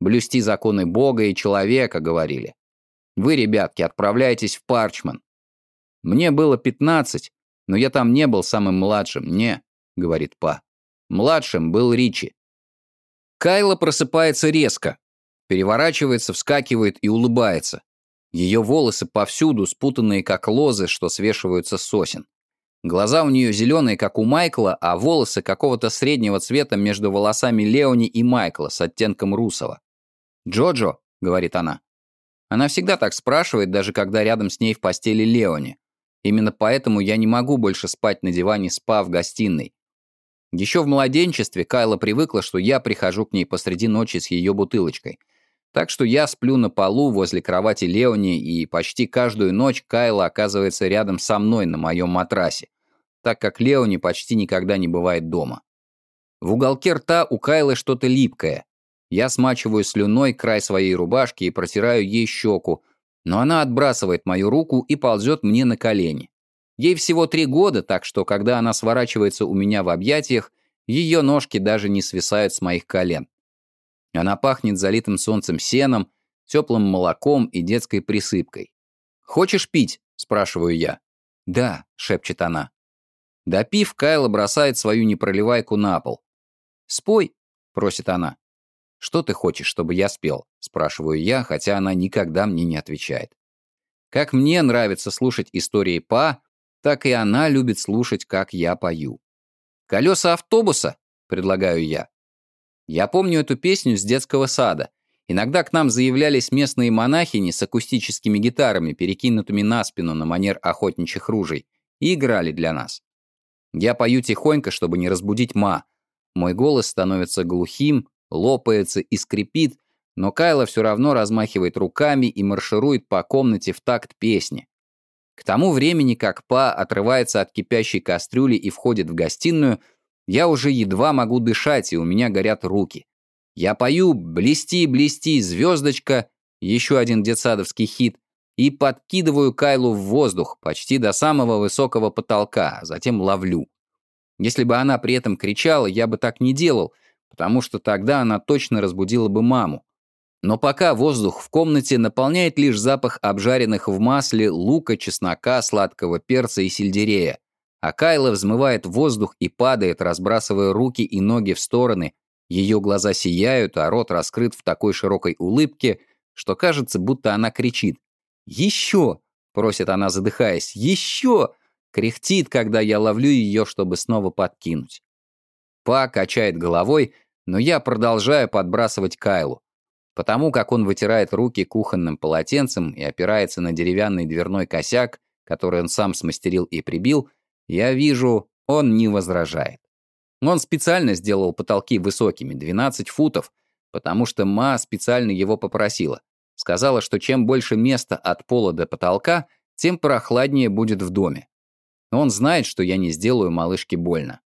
«Блюсти законы Бога и человека», — говорили. «Вы, ребятки, отправляйтесь в Парчман». Мне было пятнадцать, но я там не был самым младшим, не, — говорит Па. Младшим был Ричи. Кайла просыпается резко, переворачивается, вскакивает и улыбается. Ее волосы повсюду, спутанные как лозы, что свешиваются с сосен. Глаза у нее зеленые, как у Майкла, а волосы какого-то среднего цвета между волосами Леони и Майкла с оттенком русого. «Джоджо», — говорит она. Она всегда так спрашивает, даже когда рядом с ней в постели Леони. Именно поэтому я не могу больше спать на диване спа в гостиной. Еще в младенчестве Кайла привыкла, что я прихожу к ней посреди ночи с ее бутылочкой. Так что я сплю на полу возле кровати Леони, и почти каждую ночь Кайла оказывается рядом со мной на моем матрасе, так как Леони почти никогда не бывает дома. В уголке рта у Кайлы что-то липкое. Я смачиваю слюной край своей рубашки и протираю ей щеку, но она отбрасывает мою руку и ползет мне на колени. Ей всего три года, так что, когда она сворачивается у меня в объятиях, ее ножки даже не свисают с моих колен. Она пахнет залитым солнцем сеном, теплым молоком и детской присыпкой. «Хочешь пить?» – спрашиваю я. «Да», – шепчет она. Допив, Кайла бросает свою непроливайку на пол. «Спой», – просит она. «Что ты хочешь, чтобы я спел?» – спрашиваю я, хотя она никогда мне не отвечает. Как мне нравится слушать истории Па, так и она любит слушать, как я пою. «Колеса автобуса?» — предлагаю я. Я помню эту песню с детского сада. Иногда к нам заявлялись местные монахини с акустическими гитарами, перекинутыми на спину на манер охотничьих ружей, и играли для нас. Я пою тихонько, чтобы не разбудить ма. Мой голос становится глухим, лопается и скрипит, но Кайла все равно размахивает руками и марширует по комнате в такт песни. К тому времени, как Па отрывается от кипящей кастрюли и входит в гостиную, я уже едва могу дышать, и у меня горят руки. Я пою «Блести, блести, звездочка», еще один детсадовский хит, и подкидываю Кайлу в воздух, почти до самого высокого потолка, а затем ловлю. Если бы она при этом кричала, я бы так не делал, потому что тогда она точно разбудила бы маму. Но пока воздух в комнате наполняет лишь запах обжаренных в масле лука, чеснока, сладкого перца и сельдерея, а Кайла взмывает воздух и падает, разбрасывая руки и ноги в стороны, ее глаза сияют, а рот раскрыт в такой широкой улыбке, что кажется, будто она кричит. «Еще!» — просит она, задыхаясь. «Еще!» — кряхтит, когда я ловлю ее, чтобы снова подкинуть. Па качает головой, но я продолжаю подбрасывать Кайлу. Потому как он вытирает руки кухонным полотенцем и опирается на деревянный дверной косяк, который он сам смастерил и прибил, я вижу, он не возражает. Он специально сделал потолки высокими, 12 футов, потому что Ма специально его попросила. Сказала, что чем больше места от пола до потолка, тем прохладнее будет в доме. Он знает, что я не сделаю малышке больно.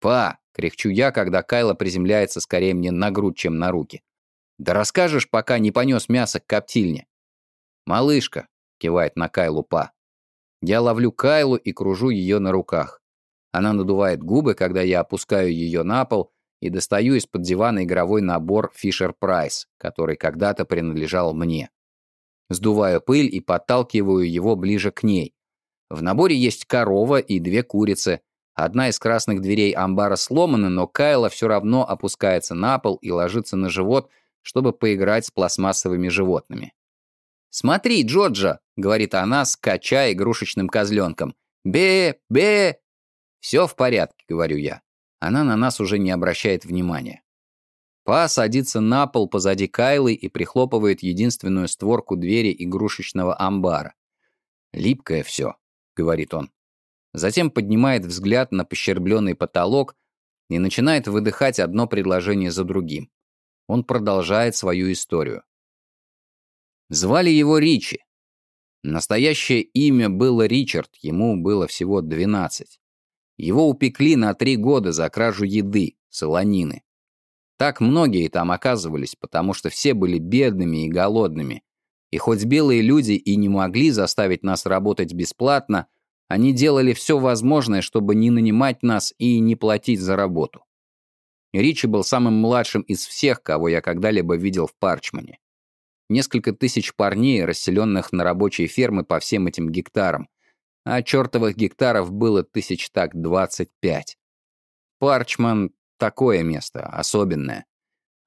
«Па!» — кряхчу я, когда Кайла приземляется скорее мне на грудь, чем на руки. Да расскажешь, пока не понес мясо к коптильне. Малышка, кивает на Кайлу Па. Я ловлю Кайлу и кружу ее на руках. Она надувает губы, когда я опускаю ее на пол и достаю из-под дивана игровой набор Fisher Price, который когда-то принадлежал мне. Сдуваю пыль и подталкиваю его ближе к ней. В наборе есть корова и две курицы. Одна из красных дверей амбара сломана, но Кайла все равно опускается на пол и ложится на живот, чтобы поиграть с пластмассовыми животными. «Смотри, Джорджа!» — говорит она, скачая игрушечным козленком. «Бе! Бе!» «Все в порядке», — говорю я. Она на нас уже не обращает внимания. Па садится на пол позади Кайлы и прихлопывает единственную створку двери игрушечного амбара. «Липкое все», — говорит он. Затем поднимает взгляд на пощербленный потолок и начинает выдыхать одно предложение за другим. Он продолжает свою историю. Звали его Ричи. Настоящее имя было Ричард, ему было всего 12. Его упекли на три года за кражу еды, солонины. Так многие там оказывались, потому что все были бедными и голодными. И хоть белые люди и не могли заставить нас работать бесплатно, они делали все возможное, чтобы не нанимать нас и не платить за работу. Ричи был самым младшим из всех, кого я когда-либо видел в Парчмане. Несколько тысяч парней, расселенных на рабочие фермы по всем этим гектарам, а чертовых гектаров было тысяч так 25. Парчман — такое место, особенное.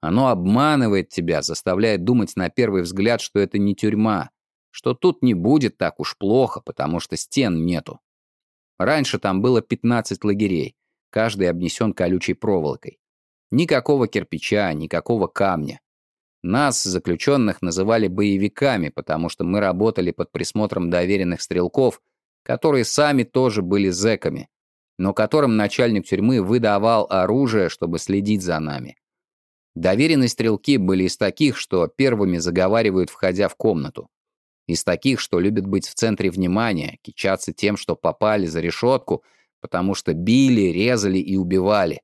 Оно обманывает тебя, заставляет думать на первый взгляд, что это не тюрьма, что тут не будет так уж плохо, потому что стен нету. Раньше там было 15 лагерей, каждый обнесен колючей проволокой. Никакого кирпича, никакого камня. Нас, заключенных, называли боевиками, потому что мы работали под присмотром доверенных стрелков, которые сами тоже были зэками, но которым начальник тюрьмы выдавал оружие, чтобы следить за нами. Доверенные стрелки были из таких, что первыми заговаривают, входя в комнату. Из таких, что любят быть в центре внимания, кичаться тем, что попали за решетку, потому что били, резали и убивали.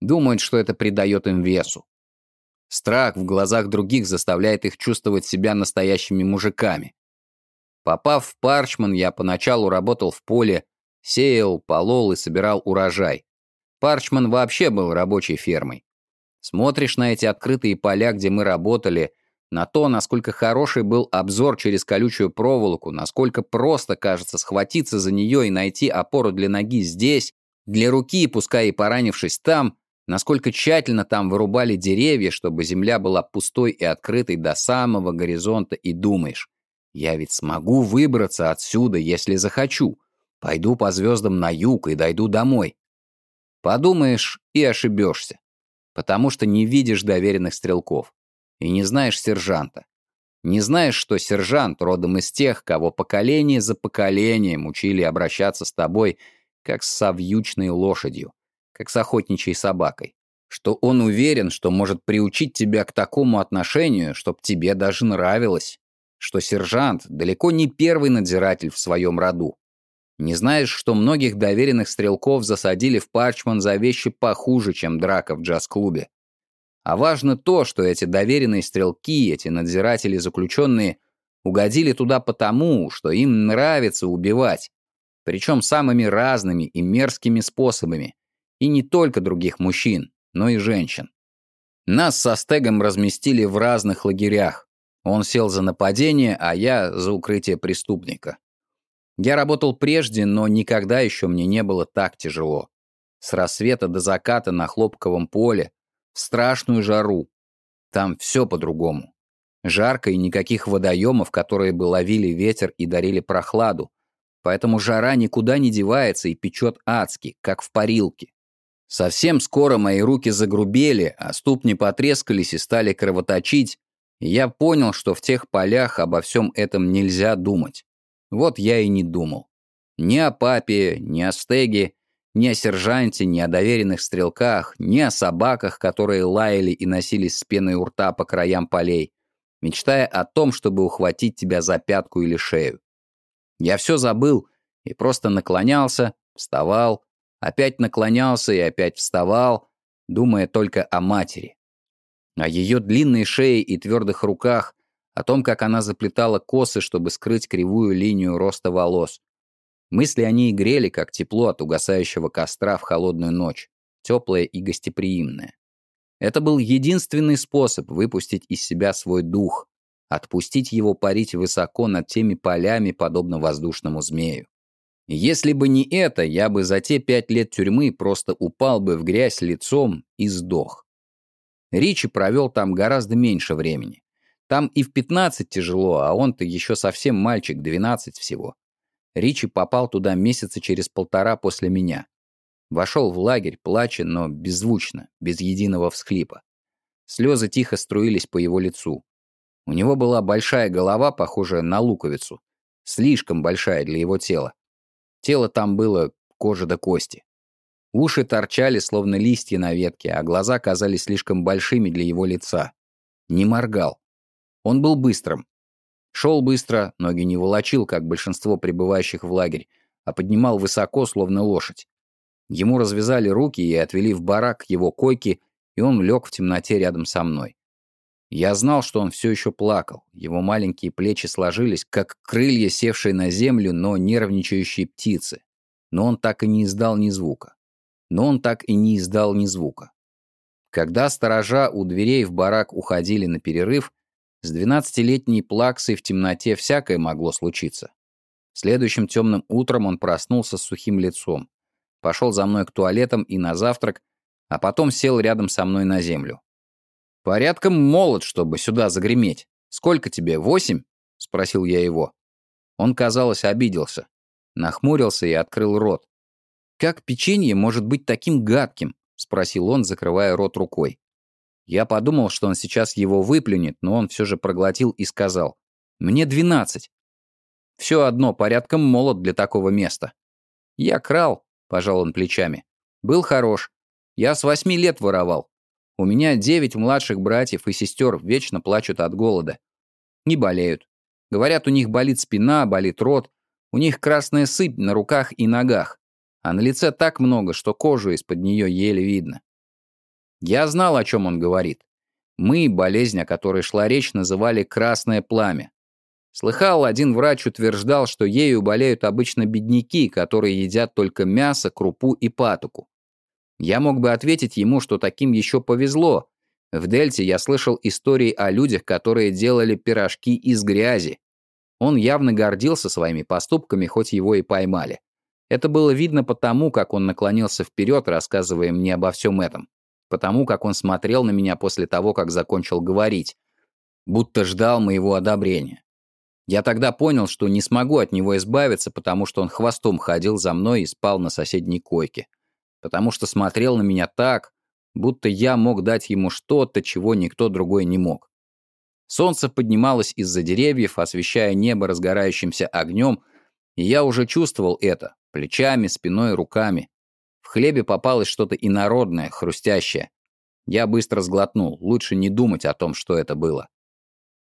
Думают, что это придает им весу. Страх в глазах других заставляет их чувствовать себя настоящими мужиками. Попав в Парчман, я поначалу работал в поле, сеял, полол и собирал урожай. Парчман вообще был рабочей фермой. Смотришь на эти открытые поля, где мы работали, на то, насколько хороший был обзор через колючую проволоку, насколько просто кажется схватиться за нее и найти опору для ноги здесь, для руки, пускай и поранившись там, насколько тщательно там вырубали деревья, чтобы земля была пустой и открытой до самого горизонта, и думаешь, я ведь смогу выбраться отсюда, если захочу. Пойду по звездам на юг и дойду домой. Подумаешь и ошибешься, потому что не видишь доверенных стрелков и не знаешь сержанта. Не знаешь, что сержант родом из тех, кого поколение за поколением учили обращаться с тобой, как с совьючной лошадью как с охотничьей собакой. Что он уверен, что может приучить тебя к такому отношению, чтоб тебе даже нравилось. Что сержант далеко не первый надзиратель в своем роду. Не знаешь, что многих доверенных стрелков засадили в Парчман за вещи похуже, чем драка в джаз-клубе. А важно то, что эти доверенные стрелки, эти надзиратели-заключенные, угодили туда потому, что им нравится убивать. Причем самыми разными и мерзкими способами. И не только других мужчин, но и женщин. Нас со Стегом разместили в разных лагерях. Он сел за нападение, а я за укрытие преступника. Я работал прежде, но никогда еще мне не было так тяжело. С рассвета до заката на хлопковом поле, в страшную жару. Там все по-другому. Жарко и никаких водоемов, которые бы ловили ветер и дарили прохладу. Поэтому жара никуда не девается и печет адски, как в парилке. Совсем скоро мои руки загрубели, а ступни потрескались и стали кровоточить, и я понял, что в тех полях обо всем этом нельзя думать. Вот я и не думал. Ни о папе, ни о стеге, ни о сержанте, ни о доверенных стрелках, ни о собаках, которые лаяли и носились с пеной у рта по краям полей, мечтая о том, чтобы ухватить тебя за пятку или шею. Я все забыл и просто наклонялся, вставал, Опять наклонялся и опять вставал, думая только о матери. О ее длинной шее и твердых руках, о том, как она заплетала косы, чтобы скрыть кривую линию роста волос. Мысли о ней грели, как тепло от угасающего костра в холодную ночь, теплое и гостеприимное. Это был единственный способ выпустить из себя свой дух, отпустить его парить высоко над теми полями, подобно воздушному змею. Если бы не это, я бы за те пять лет тюрьмы просто упал бы в грязь лицом и сдох. Ричи провел там гораздо меньше времени. Там и в 15 тяжело, а он-то еще совсем мальчик, 12 всего. Ричи попал туда месяца через полтора после меня. Вошел в лагерь, плача, но беззвучно, без единого всхлипа. Слезы тихо струились по его лицу. У него была большая голова, похожая на луковицу. Слишком большая для его тела. Тело там было кожа до кости. Уши торчали, словно листья на ветке, а глаза казались слишком большими для его лица. Не моргал. Он был быстрым. Шел быстро, ноги не волочил, как большинство прибывающих в лагерь, а поднимал высоко, словно лошадь. Ему развязали руки и отвели в барак его койки, и он лег в темноте рядом со мной. Я знал, что он все еще плакал. Его маленькие плечи сложились, как крылья, севшие на землю, но нервничающие птицы. Но он так и не издал ни звука. Но он так и не издал ни звука. Когда сторожа у дверей в барак уходили на перерыв, с двенадцатилетней плаксой в темноте всякое могло случиться. Следующим темным утром он проснулся с сухим лицом пошел за мной к туалетам и на завтрак, а потом сел рядом со мной на землю. «Порядком молод, чтобы сюда загреметь. Сколько тебе, восемь?» — спросил я его. Он, казалось, обиделся. Нахмурился и открыл рот. «Как печенье может быть таким гадким?» — спросил он, закрывая рот рукой. Я подумал, что он сейчас его выплюнет, но он все же проглотил и сказал. «Мне двенадцать». Все одно порядком молод для такого места. Я крал, — пожал он плечами. «Был хорош. Я с восьми лет воровал. У меня девять младших братьев и сестер вечно плачут от голода. Не болеют. Говорят, у них болит спина, болит рот. У них красная сыпь на руках и ногах. А на лице так много, что кожу из-под нее еле видно. Я знал, о чем он говорит. Мы, болезнь, о которой шла речь, называли «красное пламя». Слыхал, один врач утверждал, что ею болеют обычно бедняки, которые едят только мясо, крупу и патоку. Я мог бы ответить ему, что таким еще повезло. В Дельте я слышал истории о людях, которые делали пирожки из грязи. Он явно гордился своими поступками, хоть его и поймали. Это было видно потому, как он наклонился вперед, рассказывая мне обо всем этом. Потому, как он смотрел на меня после того, как закончил говорить. Будто ждал моего одобрения. Я тогда понял, что не смогу от него избавиться, потому что он хвостом ходил за мной и спал на соседней койке. Потому что смотрел на меня так, будто я мог дать ему что-то, чего никто другой не мог. Солнце поднималось из-за деревьев, освещая небо разгорающимся огнем, и я уже чувствовал это плечами, спиной, руками. В хлебе попалось что-то инородное, хрустящее. Я быстро сглотнул, лучше не думать о том, что это было.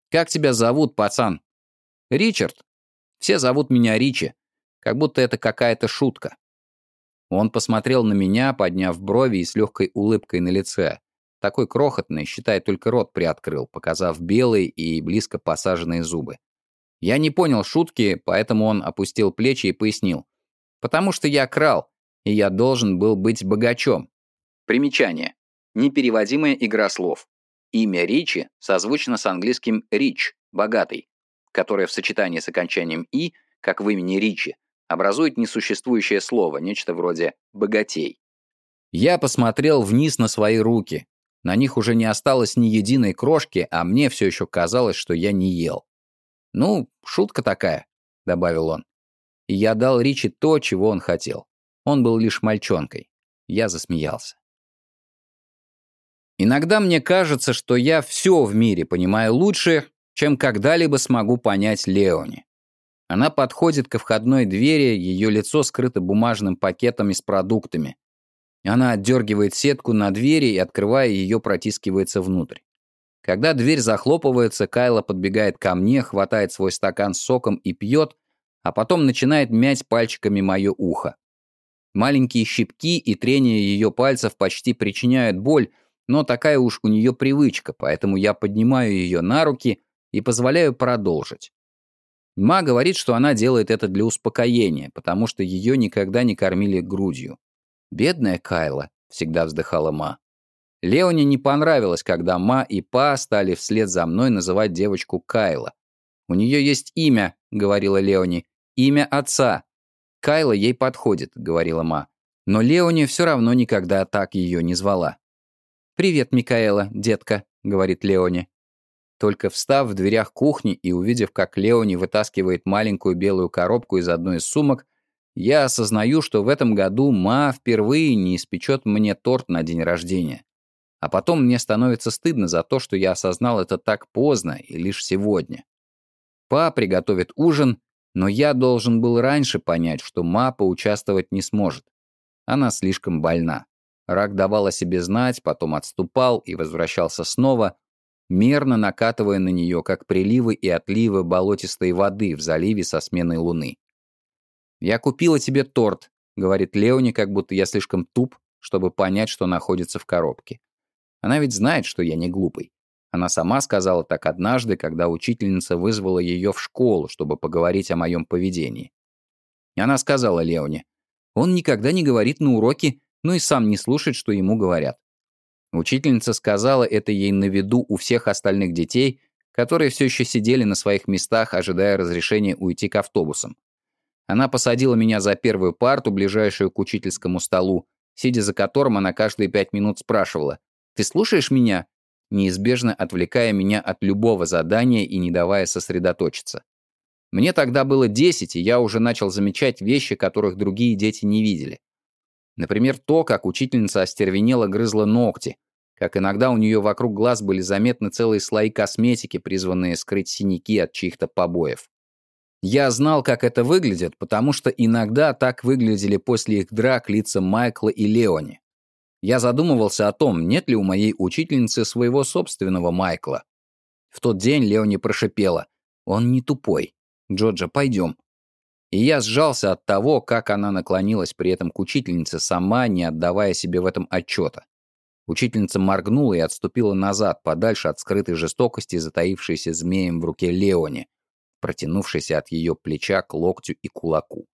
«Как тебя зовут, пацан?» «Ричард. Все зовут меня Ричи, как будто это какая-то шутка». Он посмотрел на меня, подняв брови и с легкой улыбкой на лице. Такой крохотный, считай, только рот приоткрыл, показав белые и близко посаженные зубы. Я не понял шутки, поэтому он опустил плечи и пояснил. «Потому что я крал, и я должен был быть богачом». Примечание. Непереводимая игра слов. Имя Ричи созвучно с английским «rich» — «богатый» которое в сочетании с окончанием «и», как в имени Ричи, образует несуществующее слово, нечто вроде «богатей». Я посмотрел вниз на свои руки. На них уже не осталось ни единой крошки, а мне все еще казалось, что я не ел. «Ну, шутка такая», — добавил он. И я дал Ричи то, чего он хотел. Он был лишь мальчонкой. Я засмеялся. Иногда мне кажется, что я все в мире понимаю лучше, чем когда-либо смогу понять Леони. Она подходит ко входной двери, ее лицо скрыто бумажным пакетом с продуктами. Она отдергивает сетку на двери и, открывая ее, протискивается внутрь. Когда дверь захлопывается, Кайла подбегает ко мне, хватает свой стакан с соком и пьет, а потом начинает мять пальчиками мое ухо. Маленькие щипки и трение ее пальцев почти причиняют боль, но такая уж у нее привычка, поэтому я поднимаю ее на руки и позволяю продолжить. Ма говорит, что она делает это для успокоения, потому что ее никогда не кормили грудью. «Бедная Кайла», — всегда вздыхала Ма. Леоне не понравилось, когда Ма и Па стали вслед за мной называть девочку Кайла. «У нее есть имя», — говорила Леони, — «имя отца». «Кайла ей подходит», — говорила Ма. Но Леони все равно никогда так ее не звала. «Привет, Микаэла, детка», — говорит Леони. Только встав в дверях кухни и увидев, как Леони вытаскивает маленькую белую коробку из одной из сумок, я осознаю, что в этом году Ма впервые не испечет мне торт на день рождения. А потом мне становится стыдно за то, что я осознал это так поздно и лишь сегодня. Па приготовит ужин, но я должен был раньше понять, что Ма поучаствовать не сможет. Она слишком больна. Рак давал о себе знать, потом отступал и возвращался снова, мерно накатывая на нее, как приливы и отливы болотистой воды в заливе со сменой луны. «Я купила тебе торт», — говорит Леони, как будто я слишком туп, чтобы понять, что находится в коробке. Она ведь знает, что я не глупый. Она сама сказала так однажды, когда учительница вызвала ее в школу, чтобы поговорить о моем поведении. Она сказала Леоне, он никогда не говорит на уроке, но и сам не слушает, что ему говорят. Учительница сказала это ей на виду у всех остальных детей, которые все еще сидели на своих местах, ожидая разрешения уйти к автобусам. Она посадила меня за первую парту, ближайшую к учительскому столу, сидя за которым она каждые пять минут спрашивала «Ты слушаешь меня?» неизбежно отвлекая меня от любого задания и не давая сосредоточиться. Мне тогда было 10, и я уже начал замечать вещи, которых другие дети не видели. Например, то, как учительница остервенела грызла ногти, как иногда у нее вокруг глаз были заметны целые слои косметики, призванные скрыть синяки от чьих-то побоев. Я знал, как это выглядит, потому что иногда так выглядели после их драк лица Майкла и Леони. Я задумывался о том, нет ли у моей учительницы своего собственного Майкла. В тот день Леони прошипела. «Он не тупой. Джоджа, пойдем». И я сжался от того, как она наклонилась при этом к учительнице, сама не отдавая себе в этом отчета. Учительница моргнула и отступила назад, подальше от скрытой жестокости, затаившейся змеем в руке Леони, протянувшейся от ее плеча к локтю и кулаку.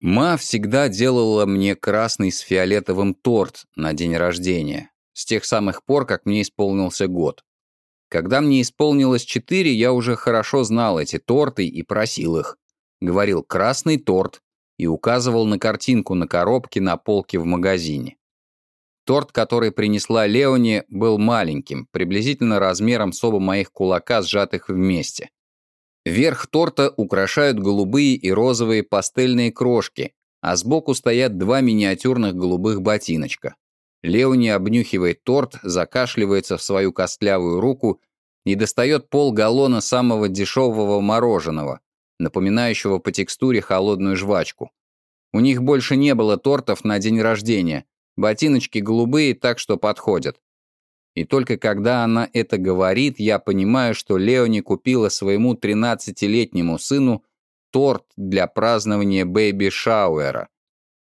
Ма всегда делала мне красный с фиолетовым торт на день рождения, с тех самых пор, как мне исполнился год. Когда мне исполнилось четыре, я уже хорошо знал эти торты и просил их. Говорил «красный торт» и указывал на картинку на коробке на полке в магазине. Торт, который принесла Леони, был маленьким, приблизительно размером с оба моих кулака, сжатых вместе. Верх торта украшают голубые и розовые пастельные крошки, а сбоку стоят два миниатюрных голубых ботиночка. Леони обнюхивает торт, закашливается в свою костлявую руку и достает полгаллона самого дешевого мороженого, напоминающего по текстуре холодную жвачку. У них больше не было тортов на день рождения, ботиночки голубые, так что подходят. И только когда она это говорит, я понимаю, что Леони купила своему 13-летнему сыну торт для празднования бэйби-шауэра.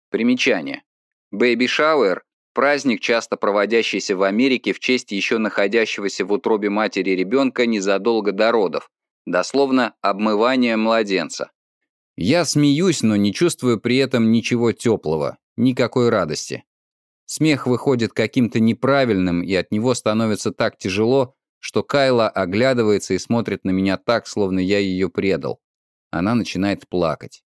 Примечание. Бэйби-шауэр – праздник, часто проводящийся в Америке в честь еще находящегося в утробе матери ребенка незадолго до родов, дословно «обмывание младенца». Я смеюсь, но не чувствую при этом ничего теплого, никакой радости. Смех выходит каким-то неправильным, и от него становится так тяжело, что Кайла оглядывается и смотрит на меня так, словно я ее предал. Она начинает плакать.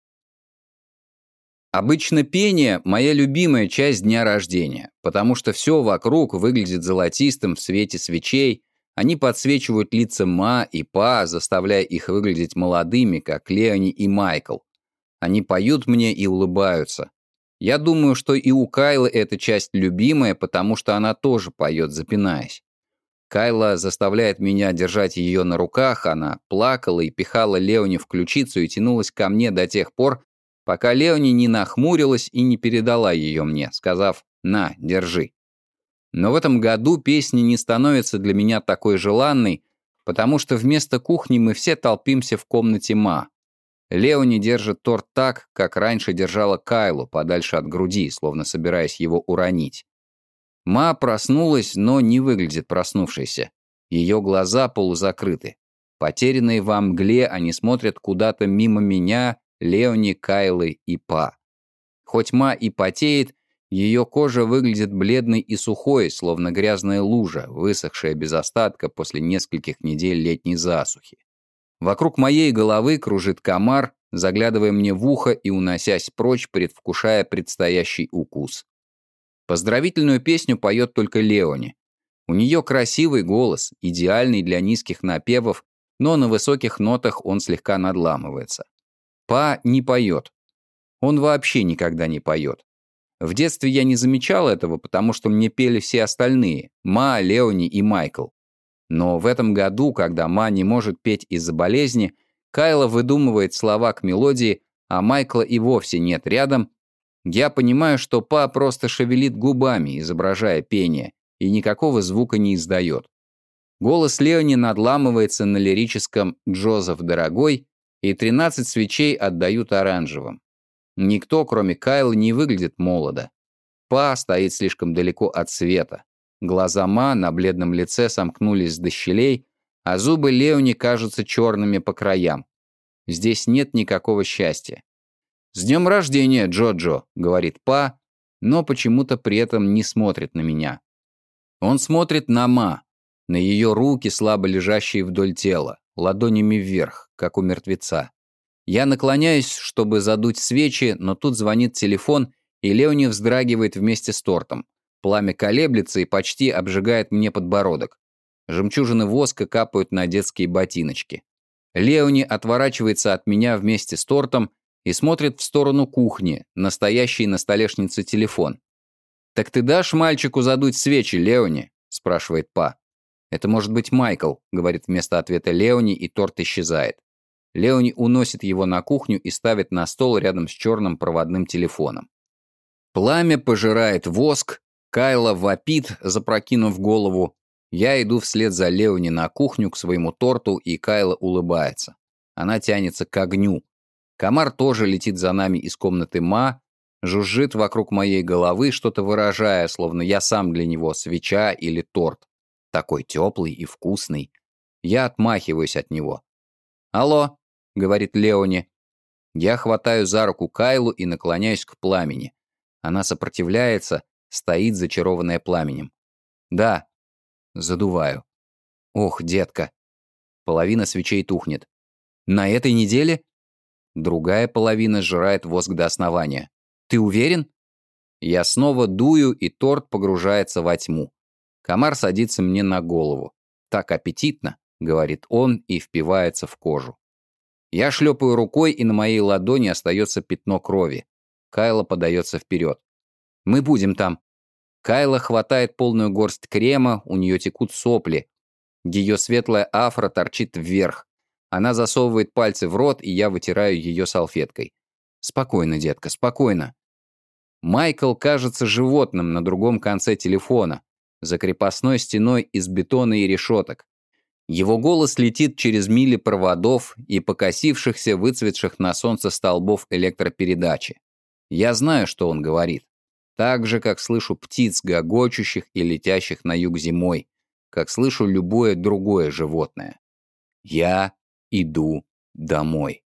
Обычно пение – моя любимая часть дня рождения, потому что все вокруг выглядит золотистым в свете свечей, они подсвечивают лица Ма и Па, заставляя их выглядеть молодыми, как Леони и Майкл. Они поют мне и улыбаются. Я думаю, что и у Кайлы эта часть любимая, потому что она тоже поет, запинаясь. Кайла заставляет меня держать ее на руках, она плакала и пихала Леони в ключицу и тянулась ко мне до тех пор, пока Леони не нахмурилась и не передала ее мне, сказав «На, держи». Но в этом году песня не становится для меня такой желанной, потому что вместо кухни мы все толпимся в комнате Ма. Леони держит торт так, как раньше держала Кайлу, подальше от груди, словно собираясь его уронить. Ма проснулась, но не выглядит проснувшейся. Ее глаза полузакрыты. Потерянные во мгле, они смотрят куда-то мимо меня, Леони, Кайлы и Па. Хоть Ма и потеет, ее кожа выглядит бледной и сухой, словно грязная лужа, высохшая без остатка после нескольких недель летней засухи. Вокруг моей головы кружит комар, заглядывая мне в ухо и уносясь прочь, предвкушая предстоящий укус. Поздравительную песню поет только Леони. У нее красивый голос, идеальный для низких напевов, но на высоких нотах он слегка надламывается. Па не поет. Он вообще никогда не поет. В детстве я не замечал этого, потому что мне пели все остальные – Ма, Леони и Майкл. Но в этом году, когда Ма не может петь из-за болезни, Кайла выдумывает слова к мелодии, а Майкла и вовсе нет рядом, я понимаю, что Па просто шевелит губами, изображая пение, и никакого звука не издает. Голос Леони надламывается на лирическом «Джозеф, дорогой», и 13 свечей отдают оранжевым. Никто, кроме Кайла, не выглядит молодо. Па стоит слишком далеко от света. Глаза Ма на бледном лице сомкнулись до щелей, а зубы Леони кажутся черными по краям. Здесь нет никакого счастья. «С днем рождения, Джоджо!» — говорит Па, но почему-то при этом не смотрит на меня. Он смотрит на Ма, на ее руки, слабо лежащие вдоль тела, ладонями вверх, как у мертвеца. Я наклоняюсь, чтобы задуть свечи, но тут звонит телефон, и Леони вздрагивает вместе с тортом. Пламя колеблется и почти обжигает мне подбородок. Жемчужины воска капают на детские ботиночки. Леони отворачивается от меня вместе с тортом и смотрит в сторону кухни, настоящий на столешнице телефон. «Так ты дашь мальчику задуть свечи, Леони?» – спрашивает Па. «Это может быть Майкл», – говорит вместо ответа Леони, и торт исчезает. Леони уносит его на кухню и ставит на стол рядом с черным проводным телефоном. Пламя пожирает воск, Кайла вопит, запрокинув голову. Я иду вслед за Леони на кухню к своему торту, и Кайла улыбается. Она тянется к огню. Комар тоже летит за нами из комнаты Ма, жужжит вокруг моей головы, что-то выражая, словно я сам для него свеча или торт. Такой теплый и вкусный. Я отмахиваюсь от него. «Алло», — говорит Леони. Я хватаю за руку Кайлу и наклоняюсь к пламени. Она сопротивляется, стоит зачарованная пламенем. «Да». Задуваю. «Ох, детка». Половина свечей тухнет. «На этой неделе?» Другая половина сжирает воск до основания. «Ты уверен?» Я снова дую, и торт погружается во тьму. Комар садится мне на голову. «Так аппетитно», — говорит он и впивается в кожу. Я шлепаю рукой, и на моей ладони остается пятно крови. Кайла подается вперед. «Мы будем там». Кайла хватает полную горсть крема, у нее текут сопли. Ее светлая афра торчит вверх. Она засовывает пальцы в рот, и я вытираю ее салфеткой. «Спокойно, детка, спокойно». Майкл кажется животным на другом конце телефона, за крепостной стеной из бетона и решеток. Его голос летит через мили проводов и покосившихся, выцветших на солнце столбов электропередачи. Я знаю, что он говорит. Так же, как слышу птиц, гогочущих и летящих на юг зимой, как слышу любое другое животное. Я иду домой.